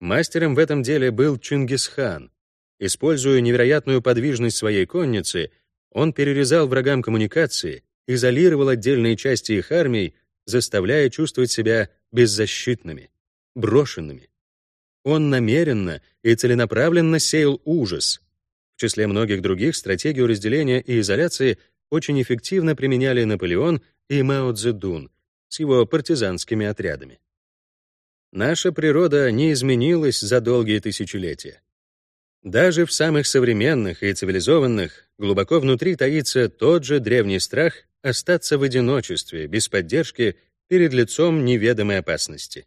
Speaker 1: Мастером в этом деле был Чингисхан. Используя невероятную подвижность своей конницы, он перерезал врагам коммуникации, изолировал отдельные части их армий, заставляя чувствовать себя беззащитными, брошенными. Он намеренно и целенаправленно сеял ужас. В числе многих других стратегию разделения и изоляции очень эффективно применяли Наполеон и Мао Цзэдун с его партизанскими отрядами. Наша природа не изменилась за долгие тысячелетия. Даже в самых современных и цивилизованных глубоко внутри таится тот же древний страх остаться в одиночестве, без поддержки, перед лицом неведомой опасности.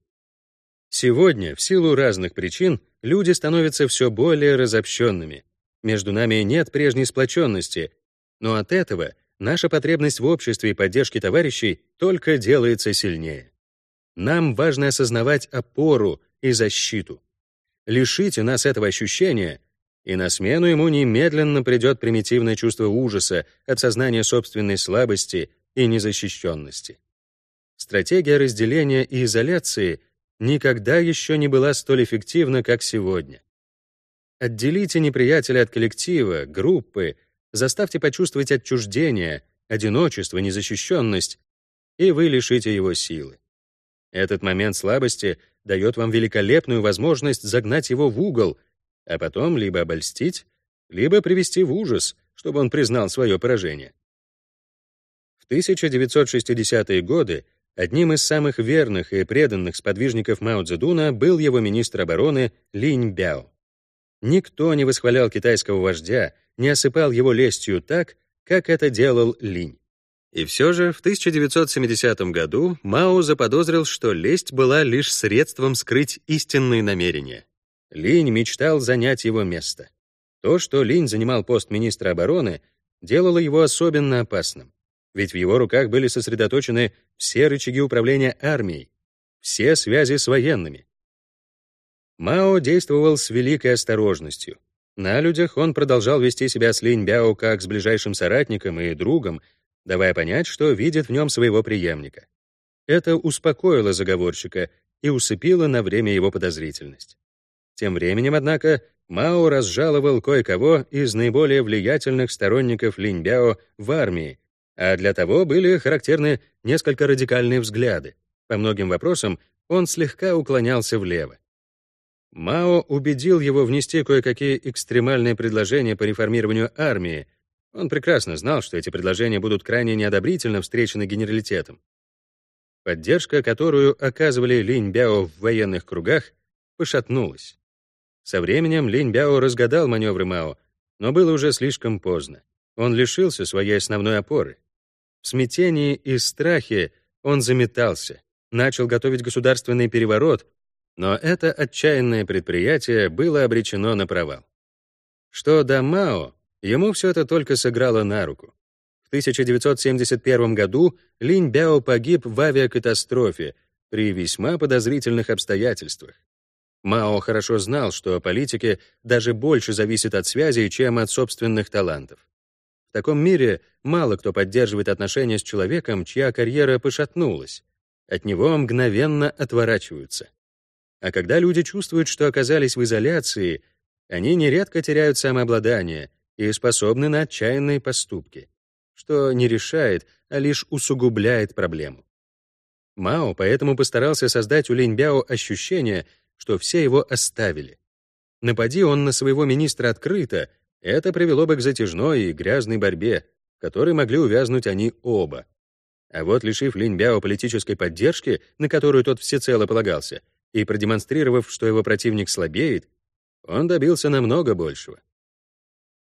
Speaker 1: Сегодня, в силу разных причин, люди становятся все более разобщенными. Между нами нет прежней сплоченности, но от этого наша потребность в обществе и поддержке товарищей только делается сильнее. Нам важно осознавать опору и защиту. Лишите нас этого ощущения, и на смену ему немедленно придет примитивное чувство ужаса от сознания собственной слабости и незащищенности. Стратегия разделения и изоляции — никогда еще не была столь эффективна, как сегодня. Отделите неприятеля от коллектива, группы, заставьте почувствовать отчуждение, одиночество, незащищенность, и вы лишите его силы. Этот момент слабости дает вам великолепную возможность загнать его в угол, а потом либо обольстить, либо привести в ужас, чтобы он признал свое поражение. В 1960-е годы Одним из самых верных и преданных сподвижников Мао Цзэдуна был его министр обороны Линь Бяо. Никто не восхвалял китайского вождя, не осыпал его лестью так, как это делал Линь. И все же в 1970 году Мао заподозрил, что лесть была лишь средством скрыть истинные намерения. Линь мечтал занять его место. То, что Линь занимал пост министра обороны, делало его особенно опасным ведь в его руках были сосредоточены все рычаги управления армией, все связи с военными. Мао действовал с великой осторожностью. На людях он продолжал вести себя с Линь Бяо как с ближайшим соратником и другом, давая понять, что видит в нем своего преемника. Это успокоило заговорщика и усыпило на время его подозрительность. Тем временем, однако, Мао разжаловал кое-кого из наиболее влиятельных сторонников Линь Бяо в армии а для того были характерны несколько радикальные взгляды. По многим вопросам он слегка уклонялся влево. Мао убедил его внести кое-какие экстремальные предложения по реформированию армии. Он прекрасно знал, что эти предложения будут крайне неодобрительно встречены генералитетом. Поддержка, которую оказывали Линь Бяо в военных кругах, пошатнулась. Со временем Линь Бяо разгадал маневры Мао, но было уже слишком поздно. Он лишился своей основной опоры. В смятении и страхе он заметался, начал готовить государственный переворот, но это отчаянное предприятие было обречено на провал. Что до Мао, ему все это только сыграло на руку. В 1971 году Линь Бяо погиб в авиакатастрофе при весьма подозрительных обстоятельствах. Мао хорошо знал, что о политике даже больше зависит от связей, чем от собственных талантов. В таком мире мало кто поддерживает отношения с человеком, чья карьера пошатнулась. От него мгновенно отворачиваются. А когда люди чувствуют, что оказались в изоляции, они нередко теряют самообладание и способны на отчаянные поступки, что не решает, а лишь усугубляет проблему. Мао поэтому постарался создать у Линьбяо ощущение, что все его оставили. Напади он на своего министра открыто, это привело бы к затяжной и грязной борьбе, которой могли увязнуть они оба. А вот лишив Линьбяо политической поддержки, на которую тот всецело полагался, и продемонстрировав, что его противник слабеет, он добился намного большего.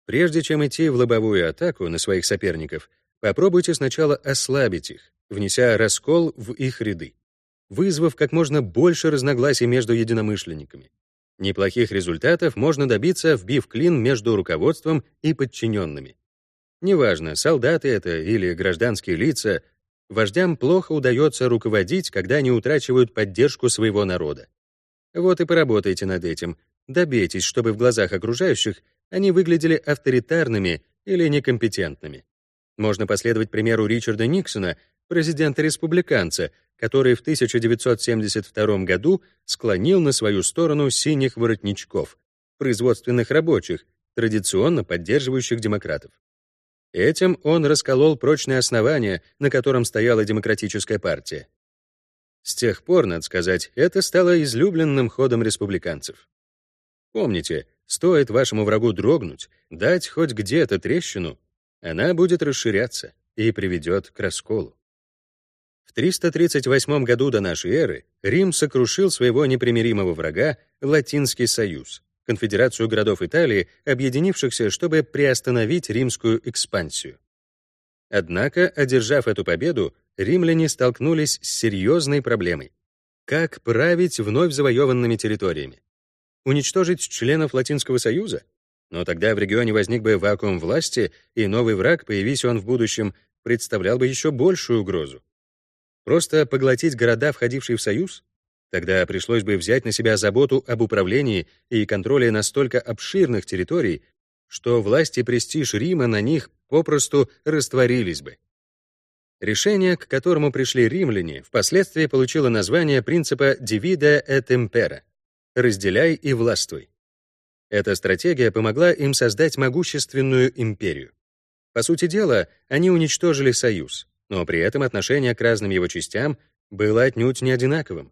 Speaker 1: Прежде чем идти в лобовую атаку на своих соперников, попробуйте сначала ослабить их, внеся раскол в их ряды, вызвав как можно больше разногласий между единомышленниками. Неплохих результатов можно добиться, вбив клин между руководством и подчиненными. Неважно, солдаты это или гражданские лица, вождям плохо удается руководить, когда они утрачивают поддержку своего народа. Вот и поработайте над этим. Добейтесь, чтобы в глазах окружающих они выглядели авторитарными или некомпетентными. Можно последовать примеру Ричарда Никсона, президента-республиканца, который в 1972 году склонил на свою сторону синих воротничков, производственных рабочих, традиционно поддерживающих демократов. Этим он расколол прочное основание, на котором стояла демократическая партия. С тех пор, надо сказать, это стало излюбленным ходом республиканцев. Помните, стоит вашему врагу дрогнуть, дать хоть где-то трещину, она будет расширяться и приведет к расколу. В 338 году до нашей эры Рим сокрушил своего непримиримого врага Латинский союз, конфедерацию городов Италии, объединившихся, чтобы приостановить римскую экспансию. Однако, одержав эту победу, римляне столкнулись с серьезной проблемой. Как править вновь завоеванными территориями? Уничтожить членов Латинского союза? Но тогда в регионе возник бы вакуум власти, и новый враг, появись он в будущем, представлял бы еще большую угрозу. Просто поглотить города, входившие в союз? Тогда пришлось бы взять на себя заботу об управлении и контроле настолько обширных территорий, что власть и престиж Рима на них попросту растворились бы. Решение, к которому пришли римляне, впоследствии получило название принципа «divide et impera» — «разделяй и властвуй». Эта стратегия помогла им создать могущественную империю. По сути дела, они уничтожили союз, но при этом отношение к разным его частям было отнюдь не одинаковым.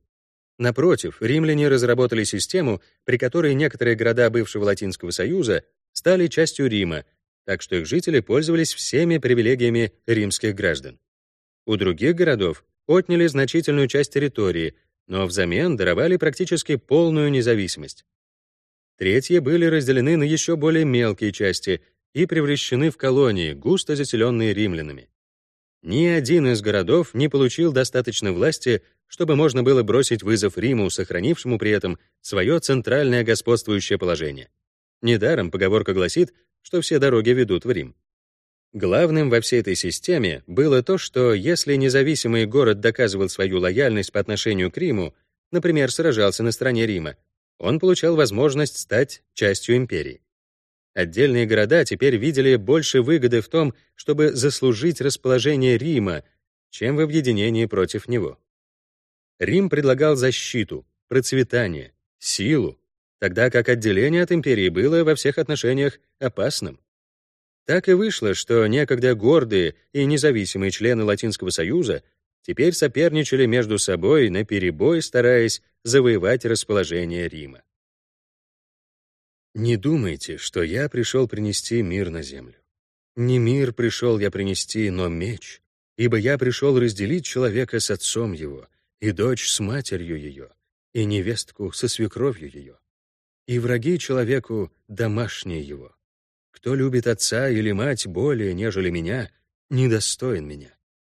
Speaker 1: Напротив, римляне разработали систему, при которой некоторые города бывшего Латинского Союза стали частью Рима, так что их жители пользовались всеми привилегиями римских граждан. У других городов отняли значительную часть территории, но взамен даровали практически полную независимость. Третьи были разделены на еще более мелкие части и превращены в колонии, густо заселенные римлянами. Ни один из городов не получил достаточно власти, чтобы можно было бросить вызов Риму, сохранившему при этом свое центральное господствующее положение. Недаром поговорка гласит, что все дороги ведут в Рим. Главным во всей этой системе было то, что если независимый город доказывал свою лояльность по отношению к Риму, например, сражался на стороне Рима, он получал возможность стать частью империи. Отдельные города теперь видели больше выгоды в том, чтобы заслужить расположение Рима, чем в объединении против него. Рим предлагал защиту, процветание, силу, тогда как отделение от империи было во всех отношениях опасным. Так и вышло, что некогда гордые и независимые члены Латинского Союза теперь соперничали между собой наперебой, стараясь завоевать расположение Рима. Не думайте, что я пришел принести мир на землю. Не мир пришел я принести, но меч, ибо я пришел разделить человека с отцом его, и дочь с матерью ее, и невестку со свекровью ее, и враги человеку домашние его. Кто любит отца или мать более, нежели меня, недостоин меня.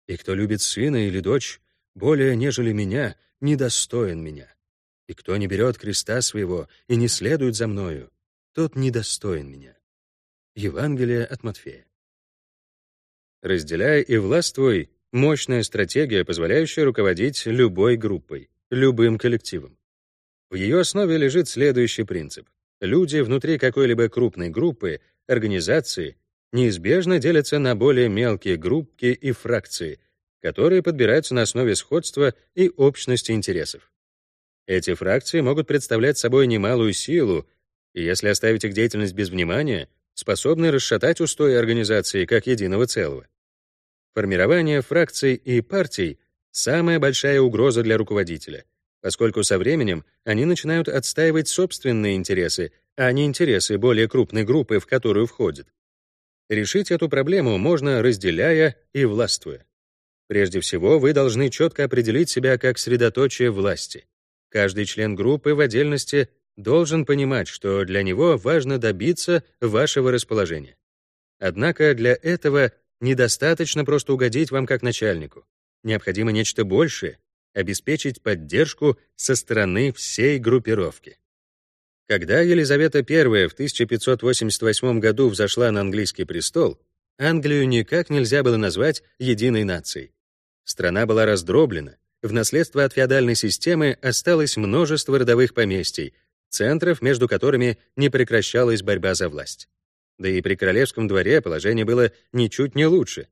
Speaker 1: И кто любит сына или дочь более, нежели меня, недостоин меня. И кто не берет креста своего и не следует за мною, тот недостоин меня. Евангелие от Матфея. Разделяя и властвуй — мощная стратегия, позволяющая руководить любой группой, любым коллективом. В ее основе лежит следующий принцип. Люди внутри какой-либо крупной группы, организации, неизбежно делятся на более мелкие группки и фракции, которые подбираются на основе сходства и общности интересов. Эти фракции могут представлять собой немалую силу, и если оставить их деятельность без внимания, способны расшатать устои организации как единого целого. Формирование фракций и партий — самая большая угроза для руководителя, поскольку со временем они начинают отстаивать собственные интересы, а не интересы более крупной группы, в которую входят. Решить эту проблему можно разделяя и властвуя. Прежде всего, вы должны четко определить себя как средоточие власти. Каждый член группы в отдельности должен понимать, что для него важно добиться вашего расположения. Однако для этого недостаточно просто угодить вам как начальнику. Необходимо нечто большее — обеспечить поддержку со стороны всей группировки. Когда Елизавета I в 1588 году взошла на английский престол, Англию никак нельзя было назвать единой нацией. Страна была раздроблена, в наследство от феодальной системы осталось множество родовых поместий, центров, между которыми не прекращалась борьба за власть. Да и при королевском дворе положение было ничуть не лучше.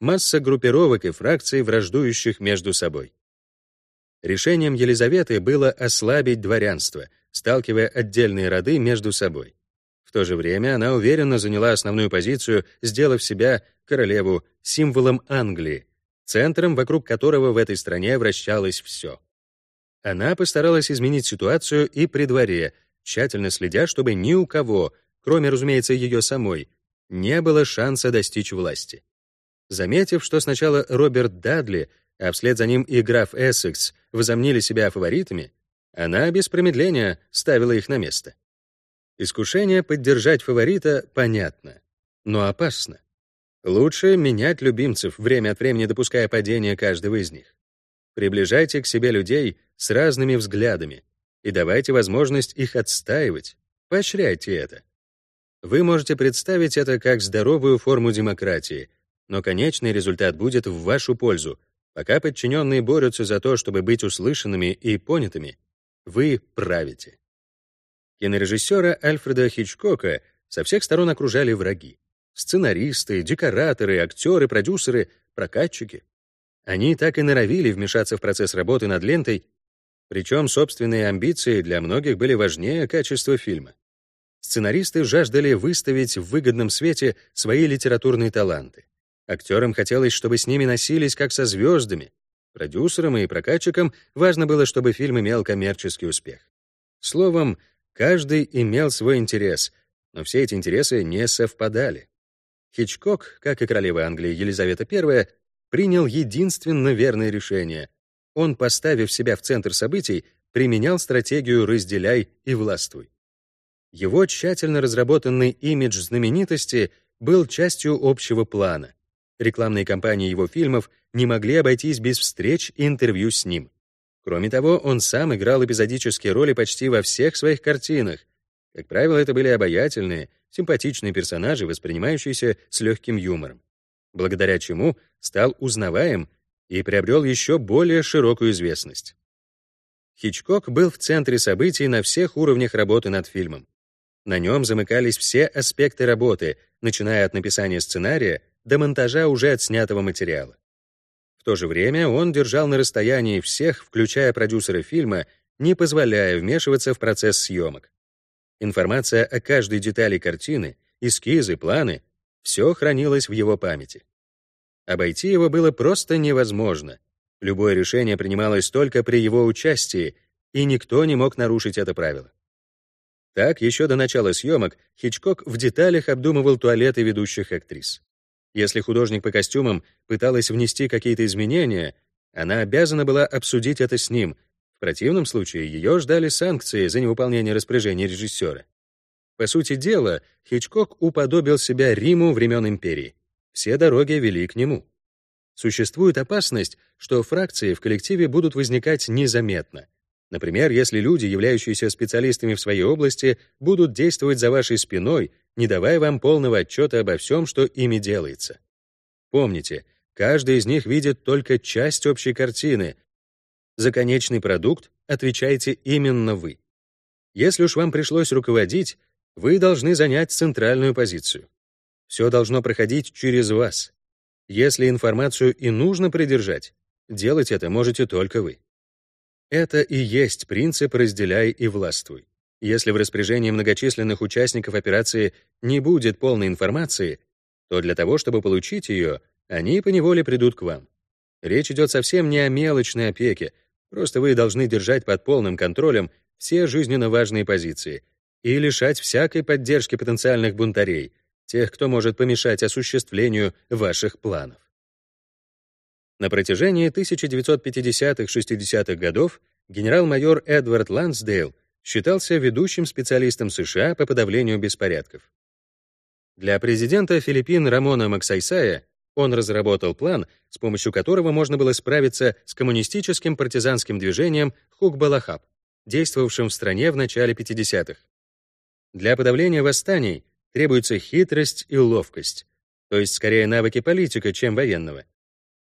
Speaker 1: Масса группировок и фракций, враждующих между собой. Решением Елизаветы было ослабить дворянство, сталкивая отдельные роды между собой. В то же время она уверенно заняла основную позицию, сделав себя, королеву, символом Англии, центром, вокруг которого в этой стране вращалось все. Она постаралась изменить ситуацию и при дворе, тщательно следя, чтобы ни у кого, кроме, разумеется, ее самой, не было шанса достичь власти. Заметив, что сначала Роберт Дадли, а вслед за ним и граф Эссекс возомнили себя фаворитами, она без промедления ставила их на место. Искушение поддержать фаворита понятно, но опасно. Лучше менять любимцев, время от времени допуская падение каждого из них. Приближайте к себе людей с разными взглядами и давайте возможность их отстаивать, поощряйте это. Вы можете представить это как здоровую форму демократии, но конечный результат будет в вашу пользу. Пока подчиненные борются за то, чтобы быть услышанными и понятыми, вы правите. Кинорежиссера Альфреда Хичкока со всех сторон окружали враги. Сценаристы, декораторы, актеры, продюсеры, прокатчики. Они так и норовили вмешаться в процесс работы над лентой, причем собственные амбиции для многих были важнее качества фильма. Сценаристы жаждали выставить в выгодном свете свои литературные таланты. Актерам хотелось, чтобы с ними носились как со звездами. Продюсерам и прокатчикам важно было, чтобы фильм имел коммерческий успех. Словом, каждый имел свой интерес, но все эти интересы не совпадали. Хичкок, как и королева Англии Елизавета I, принял единственно верное решение. Он, поставив себя в центр событий, применял стратегию «разделяй и властвуй». Его тщательно разработанный имидж знаменитости был частью общего плана. Рекламные кампании его фильмов не могли обойтись без встреч и интервью с ним. Кроме того, он сам играл эпизодические роли почти во всех своих картинах. Как правило, это были обаятельные, симпатичные персонажи, воспринимающиеся с легким юмором, благодаря чему стал узнаваем и приобрел еще более широкую известность. Хичкок был в центре событий на всех уровнях работы над фильмом. На нем замыкались все аспекты работы, начиная от написания сценария до монтажа уже отснятого материала. В то же время он держал на расстоянии всех, включая продюсера фильма, не позволяя вмешиваться в процесс съемок. Информация о каждой детали картины, эскизы, планы — все хранилось в его памяти. Обойти его было просто невозможно. Любое решение принималось только при его участии, и никто не мог нарушить это правило. Так, еще до начала съемок Хичкок в деталях обдумывал туалеты ведущих актрис. Если художник по костюмам пыталась внести какие-то изменения, она обязана была обсудить это с ним. В противном случае ее ждали санкции за невыполнение распоряжений режиссера. По сути дела, Хичкок уподобил себя Риму времен империи. Все дороги вели к нему. Существует опасность, что фракции в коллективе будут возникать незаметно — Например, если люди, являющиеся специалистами в своей области, будут действовать за вашей спиной, не давая вам полного отчета обо всем, что ими делается. Помните, каждый из них видит только часть общей картины. За конечный продукт отвечаете именно вы. Если уж вам пришлось руководить, вы должны занять центральную позицию. Все должно проходить через вас. Если информацию и нужно придержать, делать это можете только вы. Это и есть принцип «разделяй и властвуй». Если в распоряжении многочисленных участников операции не будет полной информации, то для того, чтобы получить ее, они поневоле придут к вам. Речь идет совсем не о мелочной опеке, просто вы должны держать под полным контролем все жизненно важные позиции и лишать всякой поддержки потенциальных бунтарей, тех, кто может помешать осуществлению ваших планов. На протяжении 1950-60-х годов генерал-майор Эдвард Лансдейл считался ведущим специалистом США по подавлению беспорядков. Для президента Филиппин Рамона Максайсая он разработал план, с помощью которого можно было справиться с коммунистическим партизанским движением Хук-Балахаб, действовавшим в стране в начале 50-х. Для подавления восстаний требуется хитрость и ловкость, то есть скорее навыки политика, чем военного.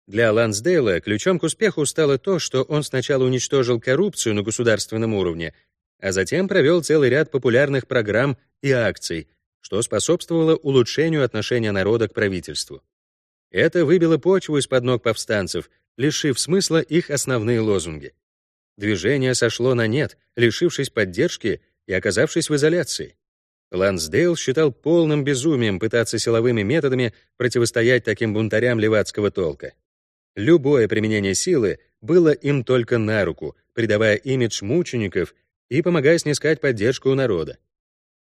Speaker 1: Для Лансдейла ключом к успеху стало то, что он сначала уничтожил коррупцию на государственном уровне, а затем провел целый ряд популярных программ и акций, что способствовало улучшению отношения народа к правительству. Это выбило почву из-под ног повстанцев, лишив смысла их основные лозунги. Движение сошло на нет, лишившись поддержки и оказавшись в изоляции. Лансдейл считал полным безумием пытаться силовыми методами противостоять таким бунтарям левацкого толка. Любое применение силы было им только на руку, придавая имидж мучеников и помогая снискать поддержку у народа.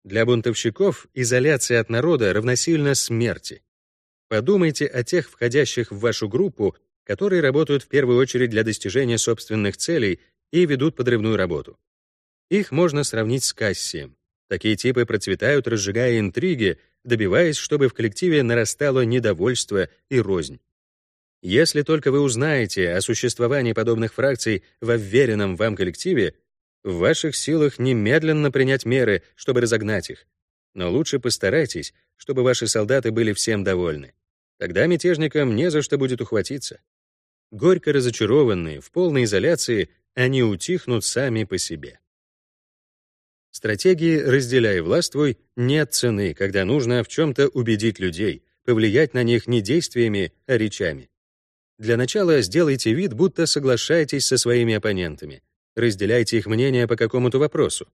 Speaker 1: Для бунтовщиков изоляция от народа равносильно смерти. Подумайте о тех входящих в вашу группу, которые работают в первую очередь для достижения собственных целей и ведут подрывную работу. Их можно сравнить с кассием. Такие типы процветают, разжигая интриги, добиваясь, чтобы в коллективе нарастало недовольство и рознь. Если только вы узнаете о существовании подобных фракций во вверенном вам коллективе, в ваших силах немедленно принять меры, чтобы разогнать их. Но лучше постарайтесь, чтобы ваши солдаты были всем довольны. Тогда мятежникам не за что будет ухватиться. Горько разочарованные, в полной изоляции, они утихнут сами по себе. Стратегии «разделяй властвуй» нет цены, когда нужно в чем-то убедить людей, повлиять на них не действиями, а речами. Для начала сделайте вид, будто соглашаетесь со своими оппонентами. Разделяйте их мнение по какому-то вопросу.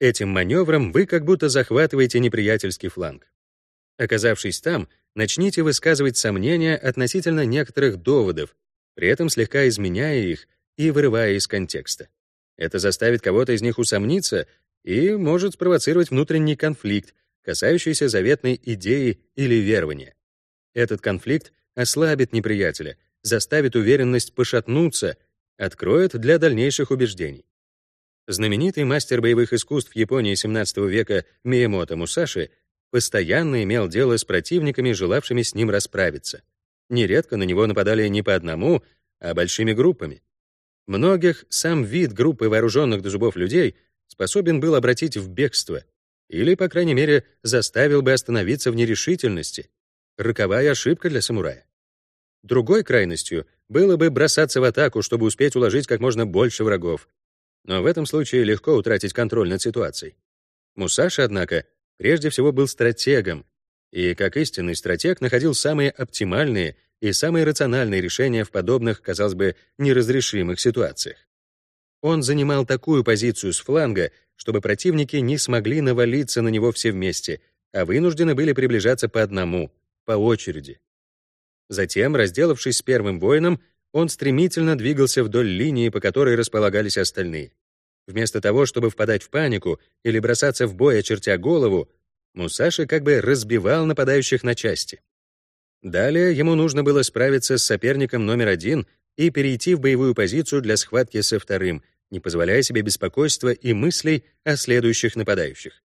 Speaker 1: Этим маневром вы как будто захватываете неприятельский фланг. Оказавшись там, начните высказывать сомнения относительно некоторых доводов, при этом слегка изменяя их и вырывая из контекста. Это заставит кого-то из них усомниться и может спровоцировать внутренний конфликт, касающийся заветной идеи или верования. Этот конфликт ослабит неприятеля, заставит уверенность пошатнуться, откроет для дальнейших убеждений. Знаменитый мастер боевых искусств Японии XVII века Миямото Мусаши постоянно имел дело с противниками, желавшими с ним расправиться. Нередко на него нападали не по одному, а большими группами. Многих сам вид группы вооруженных до зубов людей способен был обратить в бегство или, по крайней мере, заставил бы остановиться в нерешительности. Роковая ошибка для самурая. Другой крайностью было бы бросаться в атаку, чтобы успеть уложить как можно больше врагов. Но в этом случае легко утратить контроль над ситуацией. Мусаши, однако, прежде всего был стратегом, и, как истинный стратег, находил самые оптимальные и самые рациональные решения в подобных, казалось бы, неразрешимых ситуациях. Он занимал такую позицию с фланга, чтобы противники не смогли навалиться на него все вместе, а вынуждены были приближаться по одному, по очереди. Затем, разделавшись с первым воином, он стремительно двигался вдоль линии, по которой располагались остальные. Вместо того, чтобы впадать в панику или бросаться в бой, очертя голову, Мусаши как бы разбивал нападающих на части. Далее ему нужно было справиться с соперником номер один и перейти в боевую позицию для схватки со вторым, не позволяя себе беспокойства и мыслей о следующих нападающих.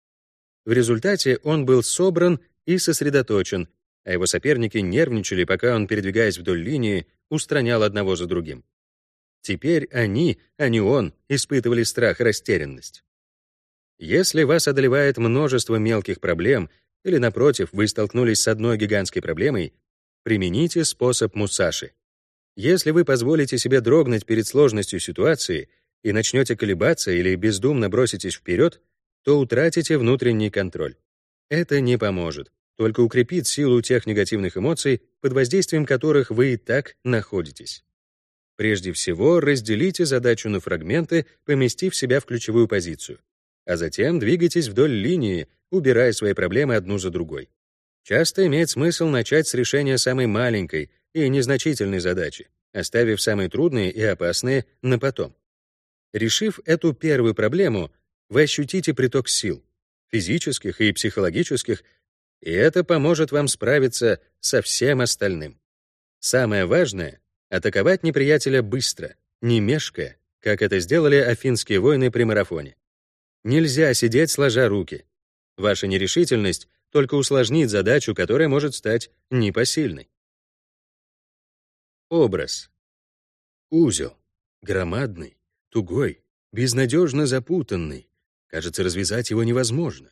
Speaker 1: В результате он был собран и сосредоточен, а его соперники нервничали, пока он, передвигаясь вдоль линии, устранял одного за другим. Теперь они, а не он, испытывали страх и растерянность. Если вас одолевает множество мелких проблем, или, напротив, вы столкнулись с одной гигантской проблемой, примените способ Мусаши. Если вы позволите себе дрогнуть перед сложностью ситуации и начнете колебаться или бездумно броситесь вперед, то утратите внутренний контроль. Это не поможет, только укрепит силу тех негативных эмоций, под воздействием которых вы и так находитесь. Прежде всего, разделите задачу на фрагменты, поместив себя в ключевую позицию а затем двигайтесь вдоль линии, убирая свои проблемы одну за другой. Часто имеет смысл начать с решения самой маленькой и незначительной задачи, оставив самые трудные и опасные на потом. Решив эту первую проблему, вы ощутите приток сил, физических и психологических, и это поможет вам справиться со всем остальным. Самое важное — атаковать неприятеля быстро, не мешкая, как это сделали афинские войны при марафоне. Нельзя сидеть сложа руки. Ваша нерешительность только усложнит задачу, которая может стать непосильной. Образ. Узел. Громадный, тугой, безнадежно запутанный. Кажется, развязать его невозможно.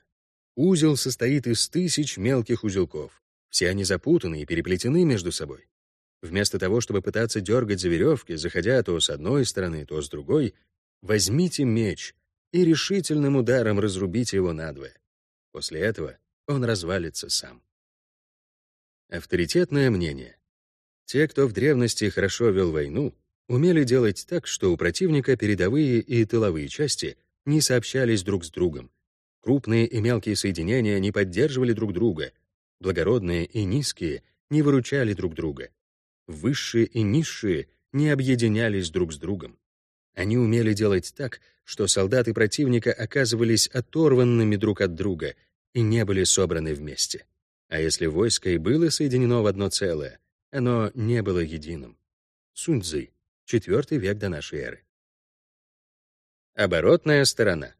Speaker 1: Узел состоит из тысяч мелких узелков. Все они запутаны и переплетены между собой. Вместо того, чтобы пытаться дергать за веревки, заходя то с одной стороны, то с другой, возьмите меч — и решительным ударом разрубите его надвое. После этого он развалится сам. Авторитетное мнение. Те, кто в древности хорошо вел войну, умели делать так, что у противника передовые и тыловые части не сообщались друг с другом. Крупные и мелкие соединения не поддерживали друг друга, благородные и низкие не выручали друг друга. Высшие и низшие не объединялись друг с другом. Они умели делать так, что солдаты противника оказывались оторванными друг от друга и не были собраны вместе. А если войско и было соединено в одно целое, оно не было единым. Суньцзы, IV век до нашей эры. Оборотная сторона.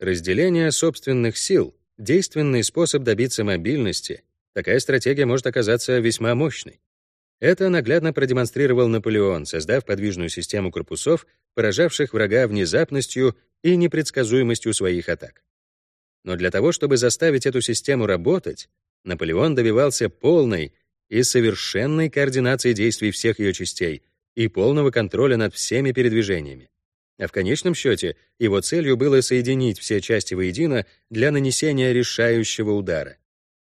Speaker 1: Разделение собственных сил — действенный способ добиться мобильности. Такая стратегия может оказаться весьма мощной. Это наглядно продемонстрировал Наполеон, создав подвижную систему корпусов, поражавших врага внезапностью и непредсказуемостью своих атак. Но для того, чтобы заставить эту систему работать, Наполеон добивался полной и совершенной координации действий всех ее частей и полного контроля над всеми передвижениями. А в конечном счете его целью было соединить все части воедино для нанесения решающего удара.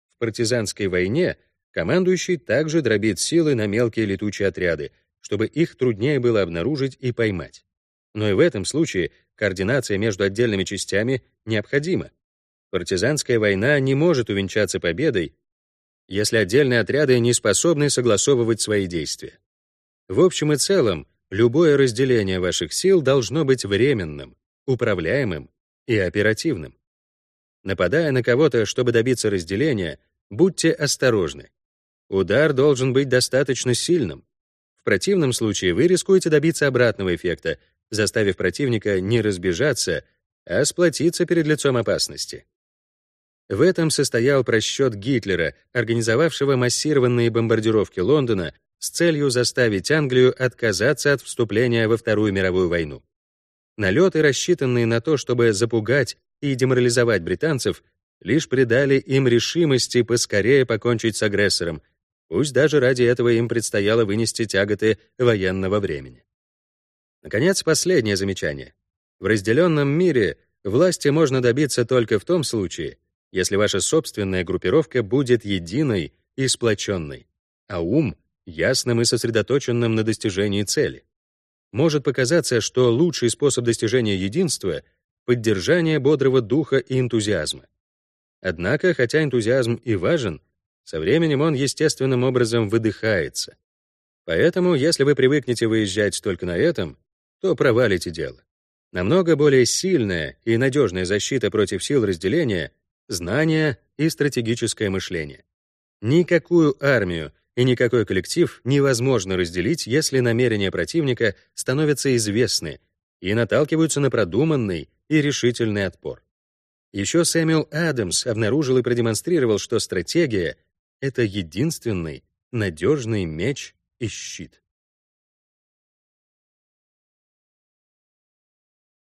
Speaker 1: В партизанской войне — Командующий также дробит силы на мелкие летучие отряды, чтобы их труднее было обнаружить и поймать. Но и в этом случае координация между отдельными частями необходима. Партизанская война не может увенчаться победой, если отдельные отряды не способны согласовывать свои действия. В общем и целом, любое разделение ваших сил должно быть временным, управляемым и оперативным. Нападая на кого-то, чтобы добиться разделения, будьте осторожны. Удар должен быть достаточно сильным. В противном случае вы рискуете добиться обратного эффекта, заставив противника не разбежаться, а сплотиться перед лицом опасности. В этом состоял просчет Гитлера, организовавшего массированные бомбардировки Лондона с целью заставить Англию отказаться от вступления во Вторую мировую войну. Налеты, рассчитанные на то, чтобы запугать и деморализовать британцев, лишь придали им решимости поскорее покончить с агрессором, Пусть даже ради этого им предстояло вынести тяготы военного времени. Наконец, последнее замечание. В разделенном мире власти можно добиться только в том случае, если ваша собственная группировка будет единой и сплоченной, а ум — ясным и сосредоточенным на достижении цели. Может показаться, что лучший способ достижения единства — поддержание бодрого духа и энтузиазма. Однако, хотя энтузиазм и важен, со временем он естественным образом выдыхается. Поэтому, если вы привыкнете выезжать только на этом, то провалите дело. Намного более сильная и надежная защита против сил разделения — знания и стратегическое мышление. Никакую армию и никакой коллектив невозможно разделить, если намерения противника становятся известны и наталкиваются на продуманный и решительный отпор. Еще Сэмюэл Адамс обнаружил и продемонстрировал, что стратегия — это единственный надежный меч и щит.